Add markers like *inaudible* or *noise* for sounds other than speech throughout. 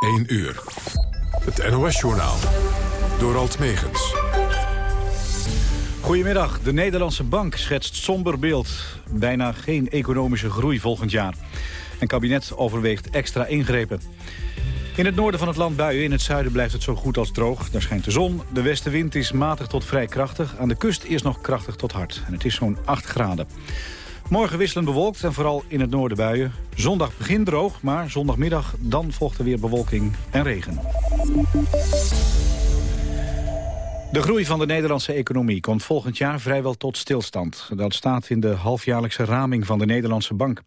1 uur. Het NOS-journaal. Door Alt Megens. Goedemiddag. De Nederlandse bank schetst somber beeld. Bijna geen economische groei volgend jaar. En kabinet overweegt extra ingrepen. In het noorden van het land buien, in het zuiden blijft het zo goed als droog. Daar schijnt de zon, de westenwind is matig tot vrij krachtig. Aan de kust is nog krachtig tot hard. En het is zo'n 8 graden. Morgen wisselend bewolkt en vooral in het noorden buien. Zondag begint droog, maar zondagmiddag dan volgt er weer bewolking en regen. De groei van de Nederlandse economie komt volgend jaar vrijwel tot stilstand. Dat staat in de halfjaarlijkse raming van de Nederlandse Bank.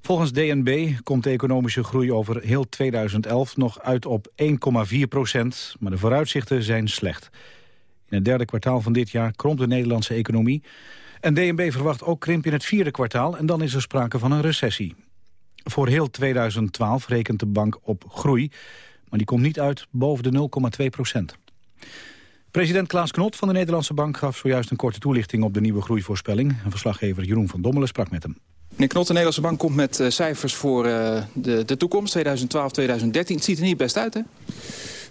Volgens DNB komt de economische groei over heel 2011 nog uit op 1,4 procent, maar de vooruitzichten zijn slecht. In het derde kwartaal van dit jaar krompt de Nederlandse economie. En DNB verwacht ook krimp in het vierde kwartaal en dan is er sprake van een recessie. Voor heel 2012 rekent de bank op groei, maar die komt niet uit boven de 0,2 procent. President Klaas Knot van de Nederlandse Bank gaf zojuist een korte toelichting op de nieuwe groeivoorspelling. Verslaggever Jeroen van Dommelen sprak met hem. Meneer Knot, de Nederlandse Bank komt met uh, cijfers voor uh, de, de toekomst, 2012, 2013. Het ziet er niet best uit, hè?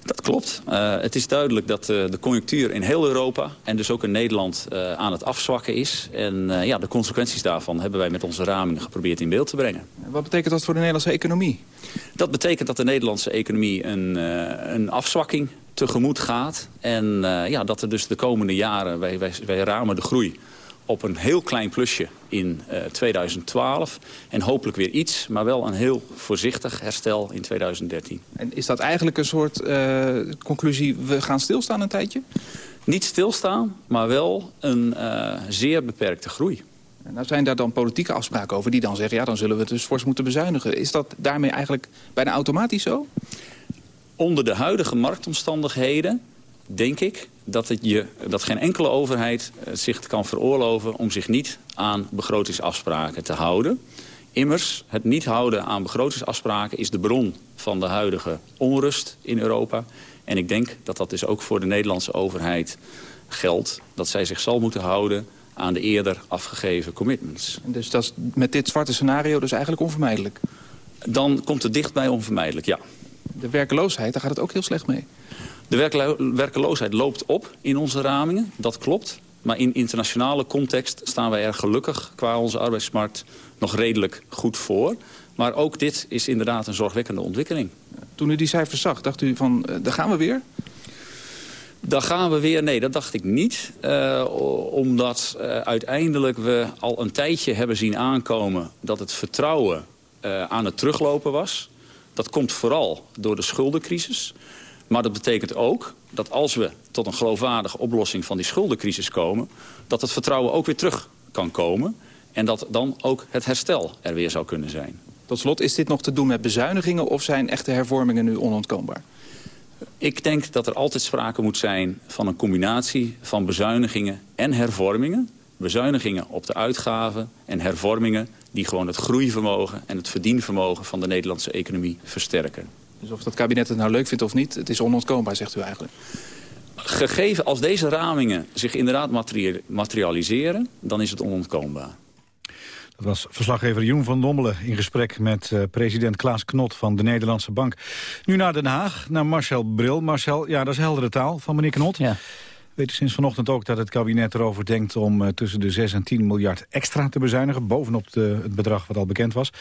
Dat klopt. Uh, het is duidelijk dat uh, de conjunctuur in heel Europa en dus ook in Nederland uh, aan het afzwakken is. En ja, de consequenties daarvan hebben wij met onze ramingen geprobeerd in beeld te brengen. Wat betekent dat voor de Nederlandse economie? Dat betekent dat de Nederlandse economie een, een afzwakking tegemoet gaat. En ja, dat er dus de komende jaren, wij, wij, wij ramen de groei op een heel klein plusje in uh, 2012. En hopelijk weer iets, maar wel een heel voorzichtig herstel in 2013. En is dat eigenlijk een soort uh, conclusie, we gaan stilstaan een tijdje? Niet stilstaan, maar wel een uh, zeer beperkte groei. En nou zijn daar dan politieke afspraken over die dan zeggen... ja, dan zullen we het dus fors moeten bezuinigen. Is dat daarmee eigenlijk bijna automatisch zo? Onder de huidige marktomstandigheden denk ik dat, het je, dat geen enkele overheid zich kan veroorloven... om zich niet aan begrotingsafspraken te houden. Immers, het niet houden aan begrotingsafspraken... is de bron van de huidige onrust in Europa. En ik denk dat dat dus ook voor de Nederlandse overheid geldt. Dat zij zich zal moeten houden aan de eerder afgegeven commitments. Dus dat is met dit zwarte scenario dus eigenlijk onvermijdelijk? Dan komt het dichtbij onvermijdelijk, ja. De werkeloosheid, daar gaat het ook heel slecht mee. De werkeloosheid loopt op in onze ramingen, dat klopt. Maar in internationale context staan wij er gelukkig qua onze arbeidsmarkt nog redelijk goed voor. Maar ook dit is inderdaad een zorgwekkende ontwikkeling. Toen u die cijfers zag, dacht u van, uh, daar gaan we weer? Daar gaan we weer. Nee, dat dacht ik niet. Uh, omdat uh, uiteindelijk we al een tijdje hebben zien aankomen... dat het vertrouwen aan het teruglopen was. Dat komt vooral door de schuldencrisis. Maar dat betekent ook dat als we tot een geloofwaardige oplossing van die schuldencrisis komen... dat het vertrouwen ook weer terug kan komen. En dat dan ook het herstel er weer zou kunnen zijn. Tot slot, is dit nog te doen met bezuinigingen... of zijn echte hervormingen nu onontkoombaar? Ik denk dat er altijd sprake moet zijn van een combinatie van bezuinigingen en hervormingen. Bezuinigingen op de uitgaven en hervormingen die gewoon het groeivermogen en het verdienvermogen van de Nederlandse economie versterken. Dus of dat kabinet het nou leuk vindt of niet, het is onontkoombaar, zegt u eigenlijk. Gegeven als deze ramingen zich inderdaad materialiseren, dan is het onontkoombaar. Dat was verslaggever Joen van Dommelen in gesprek met uh, president Klaas Knot van de Nederlandse Bank. Nu naar Den Haag, naar Marcel Bril. Marcel, ja, dat is heldere taal van meneer Knot. Ja. We weten sinds vanochtend ook dat het kabinet erover denkt om uh, tussen de 6 en 10 miljard extra te bezuinigen. Bovenop de, het bedrag wat al bekend was.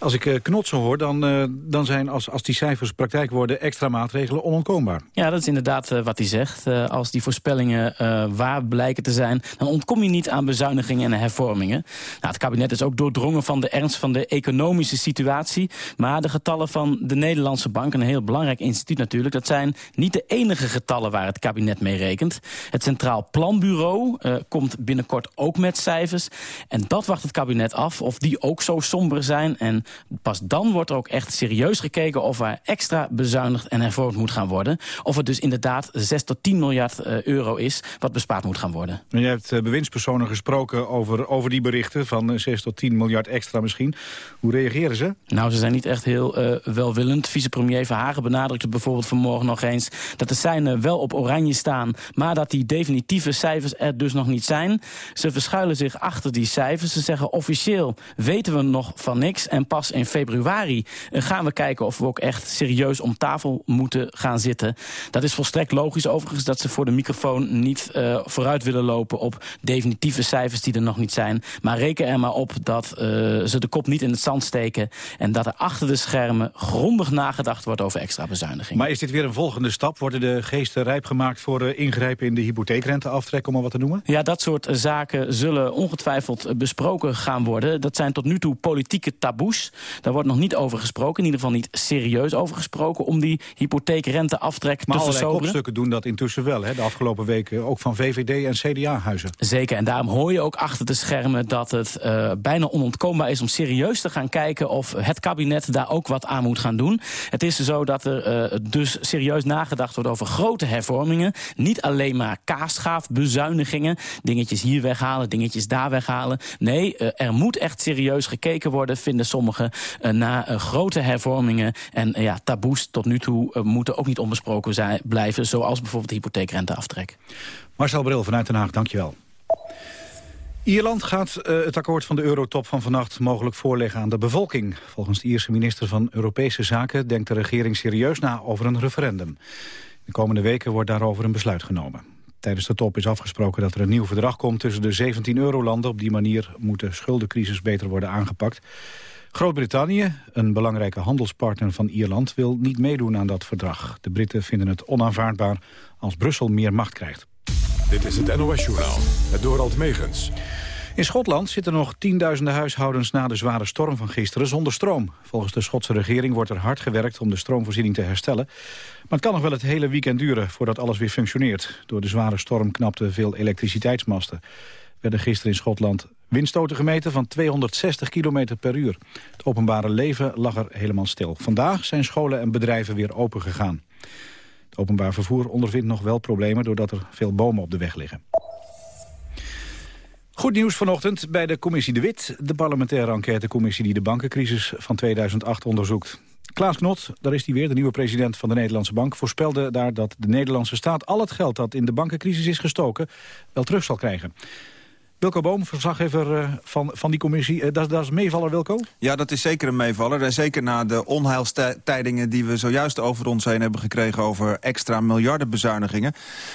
Als ik uh, Knot zo hoor, dan, uh, dan zijn als, als die cijfers praktijk worden... extra maatregelen onontkoombaar. Ja, dat is inderdaad uh, wat hij zegt. als die voorspellingen waar blijken te zijn... dan ontkom je niet aan bezuinigingen en hervormingen. Nou, het kabinet is ook doordrongen van de ernst van de economische situatie. Maar de getallen van de Nederlandse Bank, een heel belangrijk instituut natuurlijk... dat zijn niet de enige getallen waar het kabinet mee rekent. Het Centraal Planbureau komt binnenkort ook met cijfers. En dat wacht het kabinet af of die ook zo somber zijn... En pas dan wordt er ook echt serieus gekeken of er extra bezuinigd en hervormd moet gaan worden. Of het dus inderdaad 6 tot 10 miljard uh, euro is wat bespaard moet gaan worden. En je hebt uh, bewindspersonen gesproken over, over die berichten van uh, 6 tot 10 miljard extra misschien. Hoe reageren ze? Nou, ze zijn niet echt heel uh, welwillend. Vicepremier Verhagen benadrukte bijvoorbeeld vanmorgen nog eens dat de seinen wel op oranje staan, maar dat die definitieve cijfers er dus nog niet zijn. Ze verschuilen zich achter die cijfers. Ze zeggen officieel weten we nog van niks en pas pas in februari gaan we kijken of we ook echt serieus om tafel moeten gaan zitten. Dat is volstrekt logisch overigens dat ze voor de microfoon niet vooruit willen lopen op definitieve cijfers die er nog niet zijn. Maar reken er maar op dat ze de kop niet in het zand steken en dat er achter de schermen grondig nagedacht wordt over extra bezuinigingen. Maar is dit weer een volgende stap? Worden de geesten rijp gemaakt voor uh, ingrijpen in de hypotheekrenteaftrek, om maar wat te noemen? Ja, dat soort zaken zullen ongetwijfeld besproken gaan worden. Dat zijn tot nu toe politieke taboes. Daar wordt nog niet over gesproken, in ieder geval niet serieus over gesproken... om die hypotheekrenteaftrek maar te versoberen. Maar kopstukken doen dat intussen wel, hè, de afgelopen weken. Ook van VVD en CDA-huizen. Zeker, en daarom hoor je ook achter de schermen... dat het uh, bijna onontkoombaar is om serieus te gaan kijken... of het kabinet daar ook wat aan moet gaan doen. Het is zo dat er uh, dus serieus nagedacht wordt over grote hervormingen. Niet alleen maar kaasgaafbezuinigingen. Dingetjes hier weghalen, dingetjes daar weghalen. Nee, uh, er moet echt serieus gekeken worden, vinden sommigen... Uh, naar grote hervormingen. En ja, taboes tot nu toe moeten ook niet onbesproken zijn, blijven. Zoals bijvoorbeeld de hypotheekrenteaftrek. Marcel Bril vanuit Den Haag, dankjewel. Ierland gaat het akkoord van de eurotop van vannacht mogelijk voorleggen aan de bevolking. Volgens de Ierse minister van Europese Zaken denkt de regering serieus na over een referendum. De komende weken wordt daarover een besluit genomen. Tijdens de top is afgesproken dat er een nieuw verdrag komt tussen de 17 eurolanden. Op die manier moet de schuldencrisis beter worden aangepakt. Groot-Brittannië, een belangrijke handelspartner van Ierland, wil niet meedoen aan dat verdrag. De Britten vinden het onaanvaardbaar als Brussel meer macht krijgt. Dit is het NOS-journaal, het Dorald Megens. In Schotland zitten nog tienduizenden huishoudens na de zware storm van gisteren zonder stroom. Volgens de Schotse regering wordt er hard gewerkt om de stroomvoorziening te herstellen. Maar het kan nog wel het hele weekend duren voordat alles weer functioneert. Door de zware storm knapten veel elektriciteitsmasten. Werden gisteren in Schotland windstoten gemeten van 260 km per uur. Het openbare leven lag er helemaal stil. Vandaag zijn scholen en bedrijven weer open gegaan. Het openbaar vervoer ondervindt nog wel problemen... doordat er veel bomen op de weg liggen. Goed nieuws vanochtend bij de commissie De Wit... de parlementaire enquêtecommissie die de bankencrisis van 2008 onderzoekt. Klaas Knot, daar is hij weer, de nieuwe president van de Nederlandse Bank... voorspelde daar dat de Nederlandse staat al het geld dat in de bankencrisis is gestoken... wel terug zal krijgen. Wilco Boom, verslaggever uh, van, van die commissie. Uh, dat, dat is meevaller, Wilco? Ja, dat is zeker een meevaller. En zeker na de onheilstijdingen die we zojuist over ons heen hebben gekregen... over extra miljardenbezuinigingen.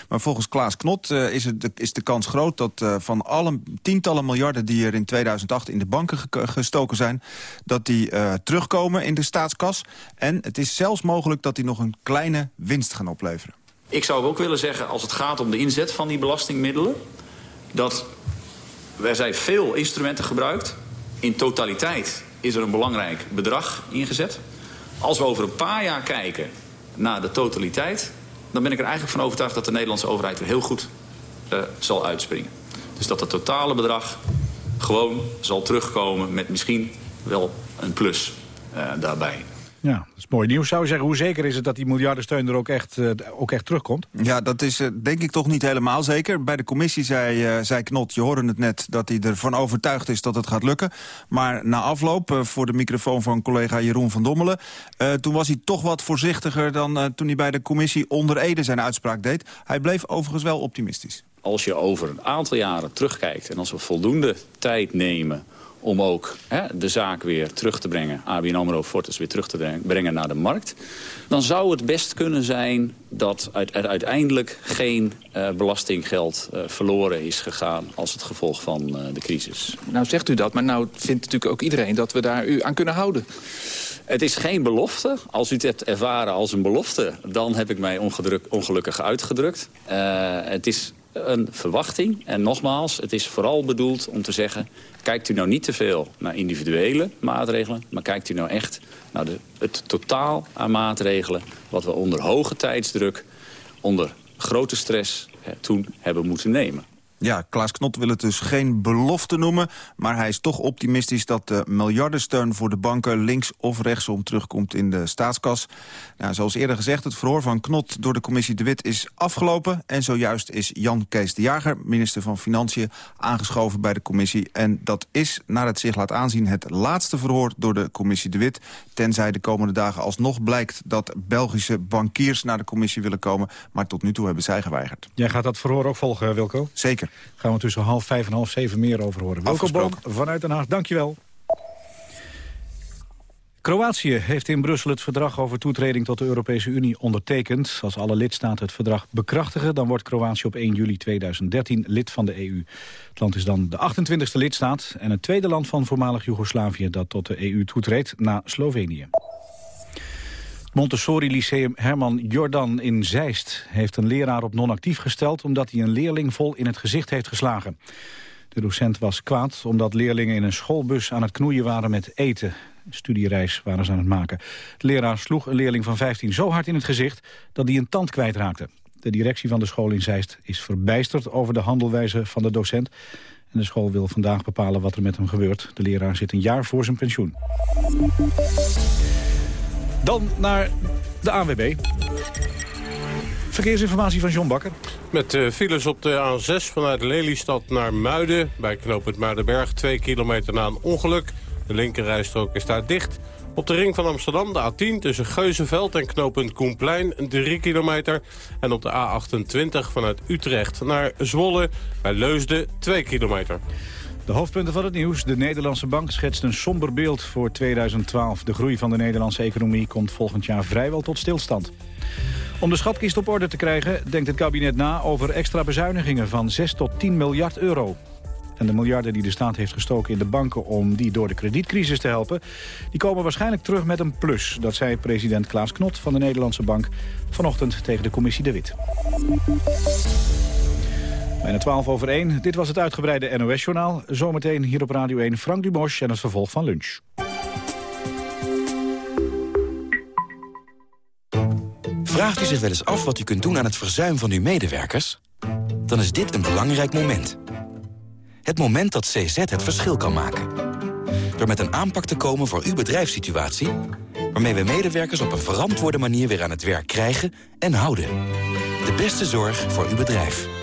Maar volgens Klaas Knot uh, is, het, is de kans groot dat van alle tientallen miljarden... die er in 2008 in de banken ge gestoken zijn... dat die terugkomen in de staatskas. En het is zelfs mogelijk dat die nog een kleine winst gaan opleveren. Ik zou ook willen zeggen, als het gaat om de inzet van die belastingmiddelen... dat er zijn veel instrumenten gebruikt. In totaliteit is er een belangrijk bedrag ingezet. Als we over een paar jaar kijken naar de totaliteit... dan ben ik er eigenlijk van overtuigd dat de Nederlandse overheid er heel goed uh, zal uitspringen. Dus dat het totale bedrag gewoon zal terugkomen met misschien wel een plus uh, daarbij. Ja, dat is mooi nieuws. Zou je zeggen, hoe zeker is het dat die miljardensteun er ook echt, uh, ook echt terugkomt? Ja, dat is uh, denk ik toch niet helemaal zeker. Bij de commissie zei, uh, zei Knot, je hoorde het net... dat hij ervan overtuigd is dat het gaat lukken. Maar na afloop, voor de microfoon van collega Jeroen van Dommelen... toen was hij toch wat voorzichtiger dan toen hij bij de commissie onder Ede zijn uitspraak deed. Hij bleef overigens wel optimistisch. Als je over een aantal jaren terugkijkt en als we voldoende tijd nemen om ook hè, de zaak weer terug te brengen, ABN AMRO Fortis weer terug te brengen naar de markt... dan zou het best kunnen zijn dat er uiteindelijk geen uh, belastinggeld uh, verloren is gegaan... als het gevolg van uh, de crisis. Nou zegt u dat, maar nou vindt natuurlijk ook iedereen dat we daar u aan kunnen houden. Het is geen belofte. Als u het hebt ervaren als een belofte, dan heb ik mij ongelukkig uitgedrukt. het is een verwachting. En nogmaals, het is vooral bedoeld om te zeggen... kijkt u nou niet te veel naar individuele maatregelen... maar kijkt u nou echt naar de, het totaal aan maatregelen... wat we onder hoge tijdsdruk, onder grote stress... toen hebben moeten nemen. Ja, Klaas Knot wil het dus geen belofte noemen... maar hij is toch optimistisch dat de miljardensteun voor de banken... links of rechtsom terugkomt in de staatskas. Nou, zoals eerder gezegd, het verhoor van Knot door de commissie De Wit is afgelopen... en zojuist is Jan Kees de Jager, minister van Financiën... aangeschoven bij de commissie. En dat is, naar het zich laat aanzien, het laatste verhoor door de commissie De Wit... tenzij de komende dagen alsnog blijkt dat Belgische bankiers naar de commissie willen komen. Maar tot nu toe hebben zij geweigerd. Jij gaat dat verhoor ook volgen, Wilco? Zeker gaan we tussen half vijf en half zeven meer over horen. Welkom Boom vanuit Den Haag, dankjewel. Kroatië heeft in Brussel het verdrag over toetreding tot de Europese Unie ondertekend. Als alle lidstaten het verdrag bekrachtigen, dan wordt Kroatië op 1 juli 2013 lid van de EU. Het land is dan de 28e lidstaat en het tweede land van voormalig Joegoslavië dat tot de EU toetreedt na Slovenië. Montessori Lyceum Herman Jordan in Zeist heeft een leraar op non-actief gesteld omdat hij een leerling vol in het gezicht heeft geslagen. De docent was kwaad omdat leerlingen in een schoolbus aan het knoeien waren met eten. Een studiereis waren ze aan het maken. De leraar sloeg een leerling van 15 zo hard in het gezicht dat hij een tand kwijtraakte. De directie van de school in Zeist is verbijsterd over de handelwijze van de docent. En de school wil vandaag bepalen wat er met hem gebeurt. De leraar zit een jaar voor zijn pensioen. Dan naar de ANWB. Verkeersinformatie van John Bakker. Met uh, files op de A6 vanuit Lelystad naar Muiden. Bij knooppunt Muidenberg, 2 kilometer na een ongeluk. De linkerrijstrook is daar dicht. Op de ring van Amsterdam de A10 tussen Geuzenveld en knooppunt Koenplein 3 kilometer. En op de A28 vanuit Utrecht naar Zwolle bij Leusden 2 kilometer. De hoofdpunten van het nieuws. De Nederlandse bank schetst een somber beeld voor 2012. De groei van de Nederlandse economie komt volgend jaar vrijwel tot stilstand. Om de schatkist op orde te krijgen denkt het kabinet na over extra bezuinigingen van 6 tot 10 miljard euro. En de miljarden die de staat heeft gestoken in de banken om die door de kredietcrisis te helpen... die komen waarschijnlijk terug met een plus. Dat zei president Klaas Knot van de Nederlandse Bank vanochtend tegen de commissie De Wit. Bijna 12 over 1. Dit was het uitgebreide NOS-journaal. Zometeen hier op Radio 1 Frank Dumos en het vervolg van lunch. Vraagt u zich wel eens af wat u kunt doen aan het verzuim van uw medewerkers? Dan is dit een belangrijk moment. Het moment dat CZ het verschil kan maken. Door met een aanpak te komen voor uw bedrijfssituatie... waarmee we medewerkers op een verantwoorde manier weer aan het werk krijgen en houden. De beste zorg voor uw bedrijf.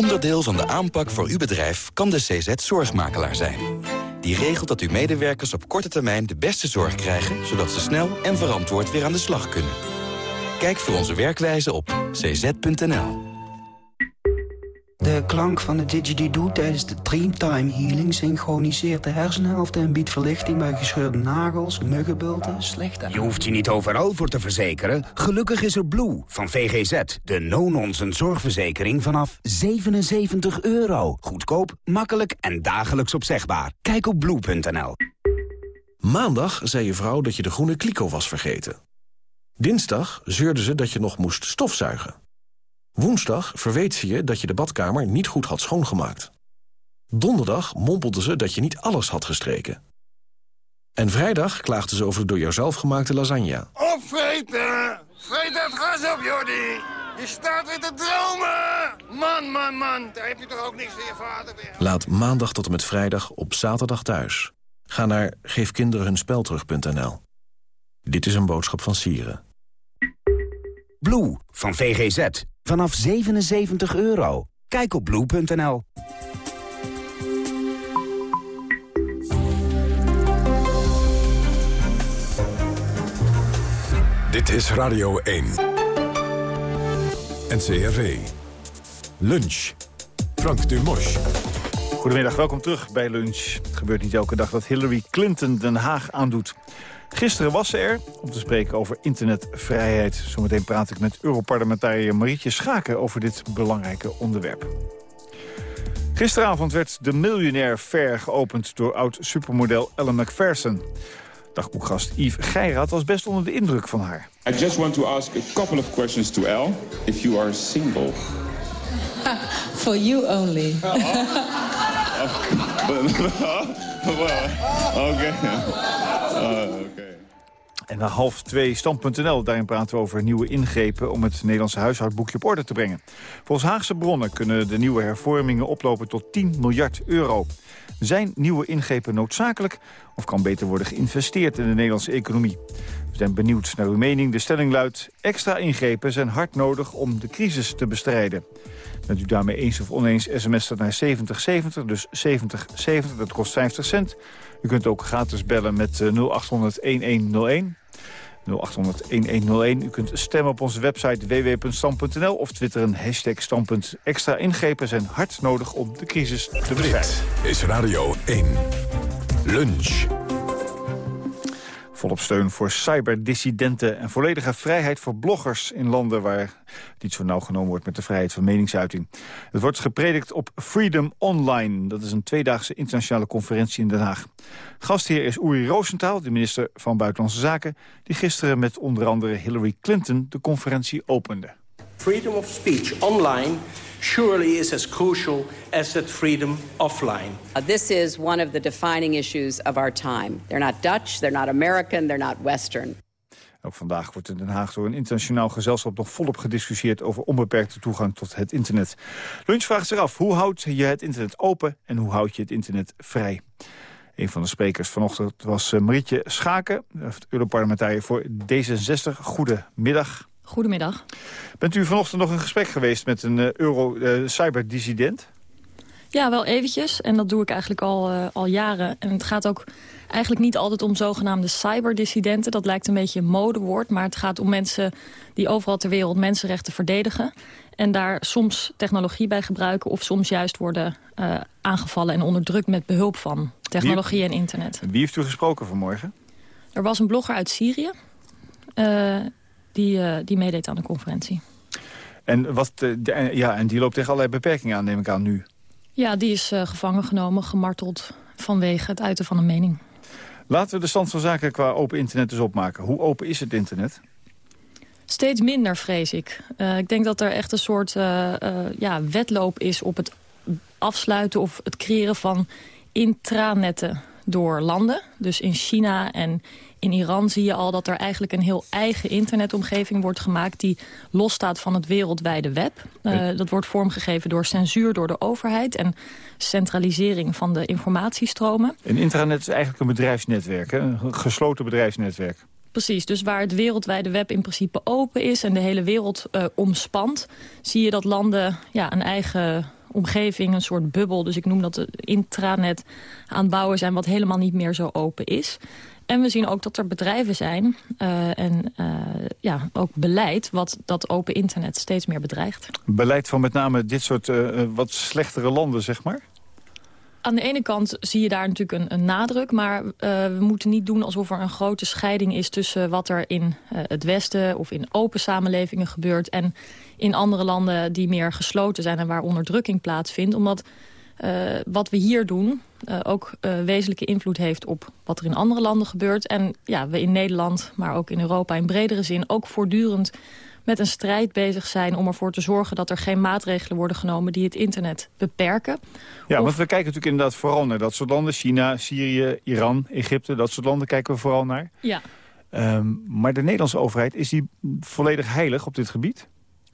Onderdeel van de aanpak voor uw bedrijf kan de CZ Zorgmakelaar zijn. Die regelt dat uw medewerkers op korte termijn de beste zorg krijgen... zodat ze snel en verantwoord weer aan de slag kunnen. Kijk voor onze werkwijze op cz.nl. De klank van de didgeridoo tijdens de Dreamtime Healing... synchroniseert de hersenhelft en biedt verlichting bij gescheurde nagels, muggenbulten, slechte... Je hoeft je niet overal voor te verzekeren. Gelukkig is er Blue van VGZ. De no-nonsense zorgverzekering vanaf 77 euro. Goedkoop, makkelijk en dagelijks opzegbaar. Kijk op blue.nl. Maandag zei je vrouw dat je de groene kliko was vergeten. Dinsdag zeurde ze dat je nog moest stofzuigen. Woensdag verweet ze je dat je de badkamer niet goed had schoongemaakt. Donderdag mompelde ze dat je niet alles had gestreken. En vrijdag klaagde ze over de door jouzelf gemaakte lasagne. Opvreten! Vreet dat gas op, Jordi! Je staat weer te dromen! Man, man, man, daar heb je toch ook niks voor je vader weer. Laat maandag tot en met vrijdag op zaterdag thuis. Ga naar geefkinderenhunspelterug.nl. Dit is een boodschap van Sieren. Blue van VGZ. Vanaf 77 euro. Kijk op blue.nl. Dit is Radio 1. NCRV. Lunch. Frank Dumos. Goedemiddag, welkom terug bij Lunch. Het gebeurt niet elke dag dat Hillary Clinton Den Haag aandoet. Gisteren was ze er om te spreken over internetvrijheid. Zometeen praat ik met Europarlementariër Marietje Schaken over dit belangrijke onderwerp. Gisteravond werd de Miljonair Fair geopend door oud-supermodel Ellen McPherson. Dagboekgast Yves Geiraat was best onder de indruk van haar. I just want to ask a couple of questions to Elle. If you are single. *laughs* For you only. *laughs* *laughs* Uh, okay. En na half twee stand.nl, daarin praten we over nieuwe ingrepen... om het Nederlandse huishoudboekje op orde te brengen. Volgens Haagse bronnen kunnen de nieuwe hervormingen oplopen tot 10 miljard euro. Zijn nieuwe ingrepen noodzakelijk of kan beter worden geïnvesteerd in de Nederlandse economie? We zijn benieuwd naar uw mening. De stelling luidt, extra ingrepen zijn hard nodig om de crisis te bestrijden. Bent u daarmee eens of oneens, sms naar 7070, dus 7070, dat kost 50 cent. U kunt ook gratis bellen met 0800-1101. 0800-1101. U kunt stemmen op onze website www.stam.nl of twitteren hashtag standpunt. Extra ingrepen zijn hard nodig om de crisis te bestrijden. is Radio 1. Lunch. Volop steun voor cyberdissidenten en volledige vrijheid voor bloggers in landen waar het niet zo nauw genomen wordt met de vrijheid van meningsuiting. Het wordt gepredikt op Freedom Online. Dat is een tweedaagse internationale conferentie in Den Haag. Gastheer is Uri Roosentaal, de minister van Buitenlandse Zaken, die gisteren met onder andere Hillary Clinton de conferentie opende. Freedom of speech online surely is as crucial as that freedom offline. Uh, this is one of the defining issues of our time. They're not Dutch, they're not American, they're not Western. Ook vandaag wordt in Den Haag door een internationaal gezelschap nog volop gediscussieerd over onbeperkte toegang tot het internet. Lunch vraagt zich af, hoe houd je het internet open en hoe houd je het internet vrij? Een van de sprekers vanochtend was eh, Marietje Schaken, Europarlementariër voor D66. Goedemiddag. Goedemiddag. Bent u vanochtend nog in gesprek geweest met een uh, euro-cyberdissident? ja, wel eventjes. En dat doe ik eigenlijk al, uh, al jaren. En het gaat ook eigenlijk niet altijd om zogenaamde cyberdissidenten. Dat lijkt een beetje een modewoord. Maar het gaat om mensen die overal ter wereld mensenrechten verdedigen. En daar soms technologie bij gebruiken... of soms juist worden uh, aangevallen en onderdrukt met behulp van technologie en internet. Wie heeft u gesproken vanmorgen? Er was een blogger uit Syrië. Uh, die, uh, die meedeed aan de conferentie. En, wat, de, ja, en die loopt tegen allerlei beperkingen aan, neem ik aan, nu? Ja, die is uh, gevangen genomen, gemarteld vanwege het uiten van een mening. Laten we de stand van zaken qua open internet eens opmaken. Hoe open is het internet? Steeds minder, vrees ik. Uh, ik denk dat er echt een soort ja, wedloop is op het afsluiten... of het creëren van intranetten door landen. Dus in China en in Iran zie je al dat er eigenlijk een heel eigen internetomgeving wordt gemaakt... die losstaat van het wereldwijde web. Uh, dat wordt vormgegeven door censuur door de overheid... en centralisering van de informatiestromen. Een intranet is eigenlijk een bedrijfsnetwerk, hè? een gesloten bedrijfsnetwerk. Precies, dus waar het wereldwijde web in principe open is... en de hele wereld uh, omspant, zie je dat landen ja, een eigen omgeving, een soort bubbel. Dus ik noem dat intranet aan het bouwen zijn... wat helemaal niet meer zo open is. En we zien ook dat er bedrijven zijn uh, en uh, ja, ook beleid... wat dat open internet steeds meer bedreigt. Beleid van met name dit soort wat slechtere landen, zeg maar? Aan de ene kant zie je daar natuurlijk een, een nadruk... maar we moeten niet doen alsof er een grote scheiding is... tussen wat er in het Westen of in open samenlevingen gebeurt... en in andere landen die meer gesloten zijn en waar onderdrukking plaatsvindt. Omdat uh, wat we hier doen ook wezenlijke invloed heeft op wat er in andere landen gebeurt. En ja, we in Nederland, maar ook in Europa in bredere zin... ook voortdurend met een strijd bezig zijn om ervoor te zorgen... dat er geen maatregelen worden genomen die het internet beperken. Ja, of... want we kijken natuurlijk inderdaad vooral naar dat soort landen. China, Syrië, Iran, Egypte, dat soort landen kijken we vooral naar. Ja. Um, maar de Nederlandse overheid, is die volledig heilig op dit gebied?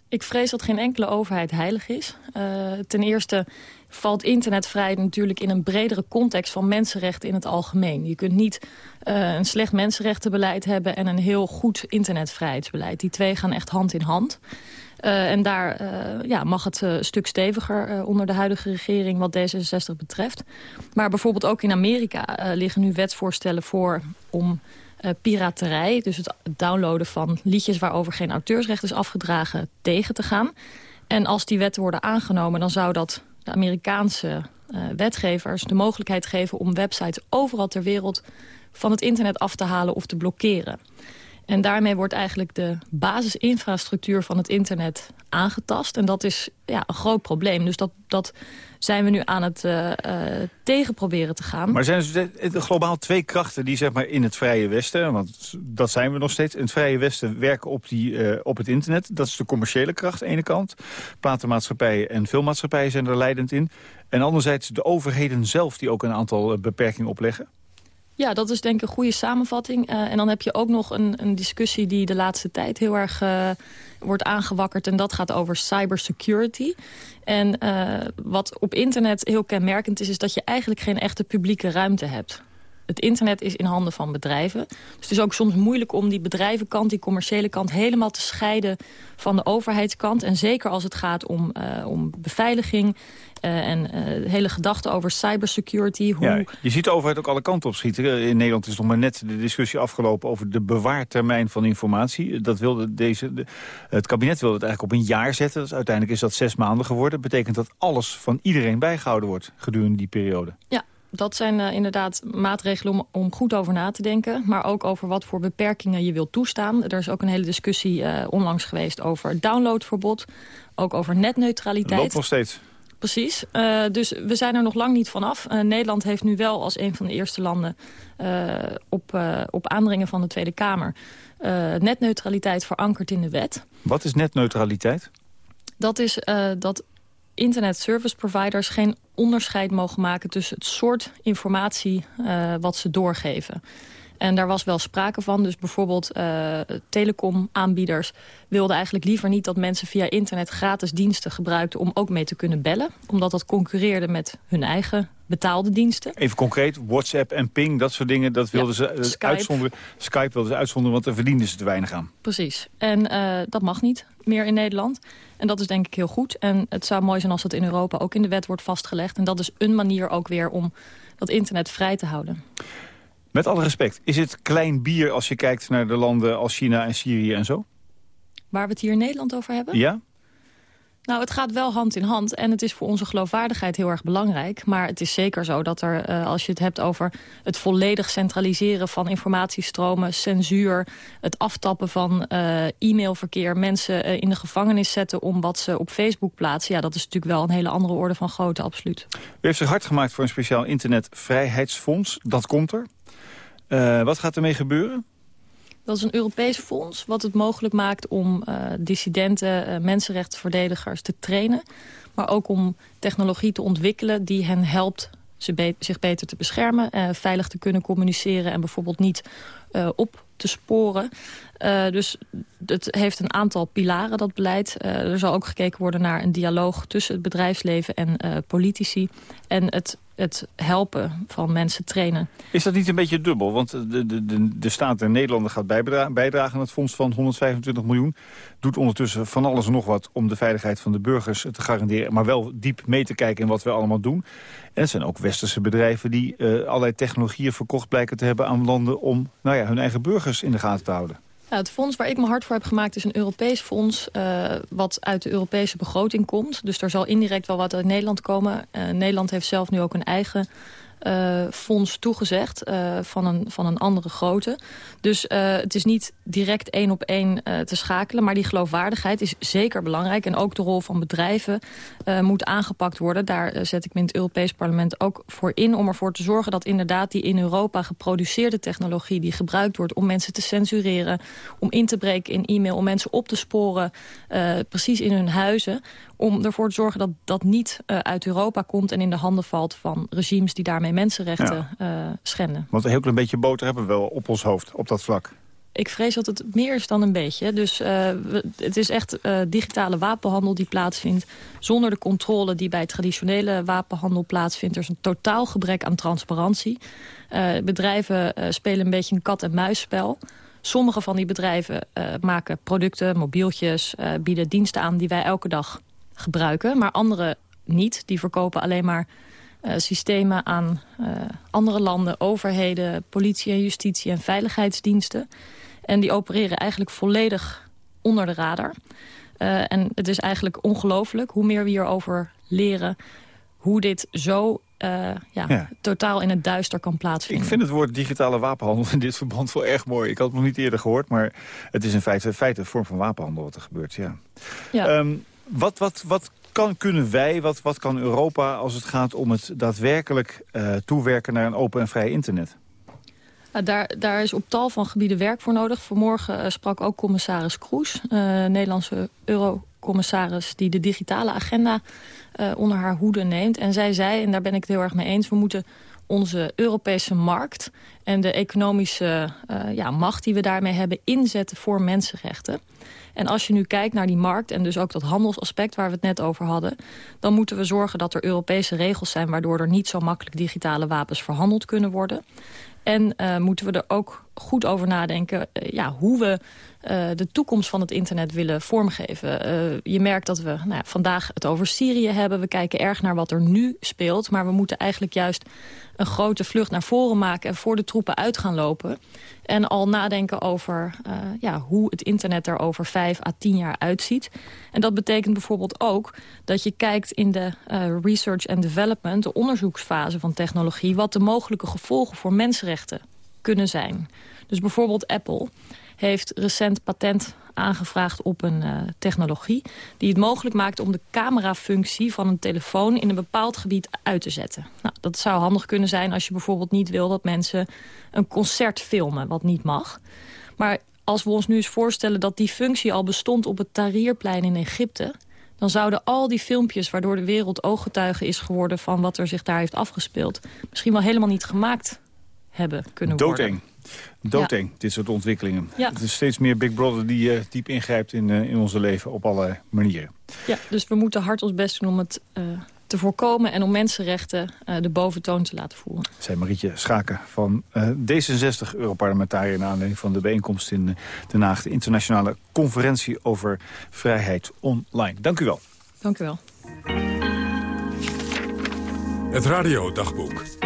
Ik vrees dat geen enkele overheid heilig is. Uh, ten eerste valt internetvrijheid natuurlijk in een bredere context van mensenrechten in het algemeen. Je kunt niet uh, een slecht mensenrechtenbeleid hebben en een heel goed internetvrijheidsbeleid. Die twee gaan echt hand in hand. Uh, en daar uh, ja, mag het een stuk steviger onder de huidige regering wat D66 betreft. Maar bijvoorbeeld ook in Amerika liggen nu wetsvoorstellen voor om piraterij, dus het downloaden van liedjes waarover geen auteursrecht is afgedragen, tegen te gaan. En als die wetten worden aangenomen, dan zou dat de Amerikaanse uh, wetgevers de mogelijkheid geven om websites overal ter wereld van het internet af te halen of te blokkeren. En daarmee wordt eigenlijk de basisinfrastructuur van het internet aangetast. En dat is ja, een groot probleem. Dus dat, dat zijn we nu aan het uh, uh, tegen proberen te gaan. Maar zijn er globaal twee krachten die zeg maar, in het Vrije Westen... want dat zijn we nog steeds, in het Vrije Westen werken op, die, uh, op het internet. Dat is de commerciële kracht aan de ene kant. Platenmaatschappijen en filmmaatschappijen zijn er leidend in. En anderzijds de overheden zelf die ook een aantal beperkingen opleggen. Ja, dat is denk ik een goede samenvatting. Uh, en dan heb je ook nog een, een, discussie die de laatste tijd heel erg uh, wordt aangewakkerd. En dat gaat over cybersecurity. En uh, wat op internet heel kenmerkend is, is dat je eigenlijk geen echte publieke ruimte hebt het internet is in handen van bedrijven. Dus het is ook soms moeilijk om die bedrijvenkant, die commerciële kant... helemaal te scheiden van de overheidskant. En zeker als het gaat om, om beveiliging... Uh, en uh, hele gedachten over cybersecurity. Hoe... Ja, je ziet de overheid ook alle kanten op schieten. In Nederland is nog maar net de discussie afgelopen... over de bewaartermijn van informatie. Dat wilde deze, de, het kabinet wilde het eigenlijk op een jaar zetten. Dus uiteindelijk is dat zes maanden geworden. Dat betekent dat alles van iedereen bijgehouden wordt gedurende die periode. Ja, dat zijn uh, inderdaad maatregelen om, om, goed over na te denken. Maar ook over wat voor beperkingen je wilt toestaan. Er is ook een hele discussie uh, onlangs geweest over downloadverbod. Ook over netneutraliteit. Dat loopt nog steeds. Precies. Uh, dus we zijn er nog lang niet vanaf. Nederland heeft nu wel als een van de eerste landen... op, op aandringen van de Tweede Kamer... netneutraliteit verankerd in de wet. Wat is netneutraliteit? Dat is dat internet service providers geen onderscheid mogen maken... tussen het soort informatie wat ze doorgeven. En daar was wel sprake van. Dus bijvoorbeeld uh, telecomaanbieders wilden eigenlijk liever niet... dat mensen via internet gratis diensten gebruikten om ook mee te kunnen bellen. Omdat dat concurreerde met hun eigen betaalde diensten. Even concreet, WhatsApp en Ping, dat soort dingen, dat wilden ze Skype. uitzonderen. Skype wilden ze uitzonderen, want daar verdienden ze te weinig aan. Precies. En uh, dat mag niet meer in Nederland. En dat is denk ik heel goed. En het zou mooi zijn als dat in Europa ook in de wet wordt vastgelegd. En dat is een manier ook weer om dat internet vrij te houden. Met alle respect, is het klein bier als je kijkt naar de landen als China en Syrië en zo? Waar we het hier in Nederland over hebben? Ja. Nou, het gaat wel hand in hand en het is voor onze geloofwaardigheid heel erg belangrijk. Maar het is zeker zo dat er, uh, als je het hebt over het volledig centraliseren van informatiestromen, censuur, het aftappen van uh, e-mailverkeer, mensen uh, in de gevangenis zetten om wat ze op Facebook plaatsen. Ja, dat is natuurlijk wel een hele andere orde van grootte, absoluut. U heeft zich hard gemaakt voor een speciaal internetvrijheidsfonds. Dat komt er. Uh, wat gaat ermee gebeuren? Dat is een Europees fonds wat het mogelijk maakt om uh, dissidenten, uh, mensenrechtenverdedigers te trainen. Maar ook om technologie te ontwikkelen die hen helpt ze zich beter te beschermen. Veilig te kunnen communiceren en bijvoorbeeld niet op te sporen. Uh, dus het heeft een aantal pilaren, dat beleid. Uh, er zal ook gekeken worden naar een dialoog tussen het bedrijfsleven en uh, politici. En het, het helpen van mensen trainen. Is dat niet een beetje dubbel? Want de, de, de, staat der Nederlanden gaat bijdragen, bijdragen aan het fonds van 125 miljoen. Doet ondertussen van alles en nog wat om de veiligheid van de burgers te garanderen. Maar wel diep mee te kijken in wat we allemaal doen. En het zijn ook westerse bedrijven die allerlei technologieën verkocht blijken te hebben aan landen om nou ja, hun eigen burgers in de gaten te houden. Ja, het fonds waar ik me hard voor heb gemaakt is een Europees fonds... Uh, wat uit de Europese begroting komt. Dus er zal indirect wel wat uit Nederland komen. Uh, Nederland heeft zelf nu ook een eigen uh, fonds toegezegd uh, van, een, van een andere grootte. Dus uh, het is niet direct één op één te schakelen. Maar die geloofwaardigheid is zeker belangrijk. En ook de rol van bedrijven moet aangepakt worden. Daar zet ik me in het Europees Parlement ook voor in. Om ervoor te zorgen dat inderdaad die in Europa geproduceerde technologie... die gebruikt wordt om mensen te censureren... om in te breken in e-mail, om mensen op te sporen... precies in hun huizen om ervoor te zorgen dat dat niet uh, uit Europa komt... en in de handen valt van regimes die daarmee mensenrechten ja. uh, schenden. Want een heel klein beetje boter hebben we wel op ons hoofd, op dat vlak. Ik vrees dat het meer is dan een beetje. Dus uh, we, het is echt digitale wapenhandel die plaatsvindt... zonder de controle die bij traditionele wapenhandel plaatsvindt. Er is een totaal gebrek aan transparantie. bedrijven spelen een beetje een kat-en-muisspel... Sommige van die bedrijven maken producten, mobieltjes, bieden diensten aan die wij elke dag gebruiken. Maar andere niet. Die verkopen alleen maar uh, systemen aan uh, andere landen, overheden, politie en justitie en veiligheidsdiensten. En die opereren eigenlijk volledig onder de radar. Uh, en het is eigenlijk ongelooflijk hoe meer we hierover leren... hoe dit zo uh, ja, ja, totaal in het duister kan plaatsvinden. Ik vind het woord digitale wapenhandel in dit verband wel erg mooi. Ik had het nog niet eerder gehoord, maar het is in feite, in feite een vorm van wapenhandel wat er gebeurt. Ja. ja. Um, wat, wat, wat kan, kunnen wij, wat, wat kan Europa als het gaat om het daadwerkelijk uh, toewerken naar een open en vrij internet? Uh, daar, daar is op tal van gebieden werk voor nodig. Vanmorgen uh, sprak ook commissaris Kroes, Nederlandse eurocommissaris... die de digitale agenda onder haar hoede neemt. En zij zei, en daar ben ik het heel erg mee eens... we moeten onze Europese markt en de economische uh, ja, macht die we daarmee hebben inzetten voor mensenrechten. En als je nu kijkt naar die markt en dus ook dat handelsaspect waar we het net over hadden... dan moeten we zorgen dat er Europese regels zijn... waardoor er niet zo makkelijk digitale wapens verhandeld kunnen worden. En uh, moeten we er ook goed over nadenken uh, ja, hoe we uh, de toekomst van het internet willen vormgeven. je merkt dat we nou ja, vandaag het over Syrië hebben. We kijken erg naar wat er nu speelt. Maar we moeten eigenlijk juist een grote vlucht naar voren maken... en voor de troepen uit gaan lopen. En al nadenken over ja, hoe het internet er over vijf à tien jaar uitziet. En dat betekent bijvoorbeeld ook dat je kijkt in de research and development... de onderzoeksfase van technologie... wat de mogelijke gevolgen voor mensenrechten kunnen zijn. Dus bijvoorbeeld Apple heeft recent patent aangevraagd op een uh, technologie... die het mogelijk maakt om de camerafunctie van een telefoon... in een bepaald gebied uit te zetten. Nou, dat zou handig kunnen zijn als je bijvoorbeeld niet wil... dat mensen een concert filmen, wat niet mag. Maar als we ons nu eens voorstellen dat die functie al bestond... op het Tahrirplein in Egypte dan zouden al die filmpjes waardoor de wereld ooggetuige is geworden... van wat er zich daar heeft afgespeeld... misschien wel helemaal niet gemaakt hebben kunnen Doodeng. worden. Doodeng, dit soort ontwikkelingen. Ja. Het is steeds meer Big Brother die uh, diep ingrijpt in, uh, in onze leven op alle manieren. Ja, dus we moeten hard ons best doen om het uh, te voorkomen... en om mensenrechten de boventoon te laten voeren. Zij Marietje Schaken van D66, Europarlementariër... naar aanleiding van de bijeenkomst in Den Haag... de internationale conferentie over vrijheid online. Dank u wel. Dank u wel. Het radiodagboek.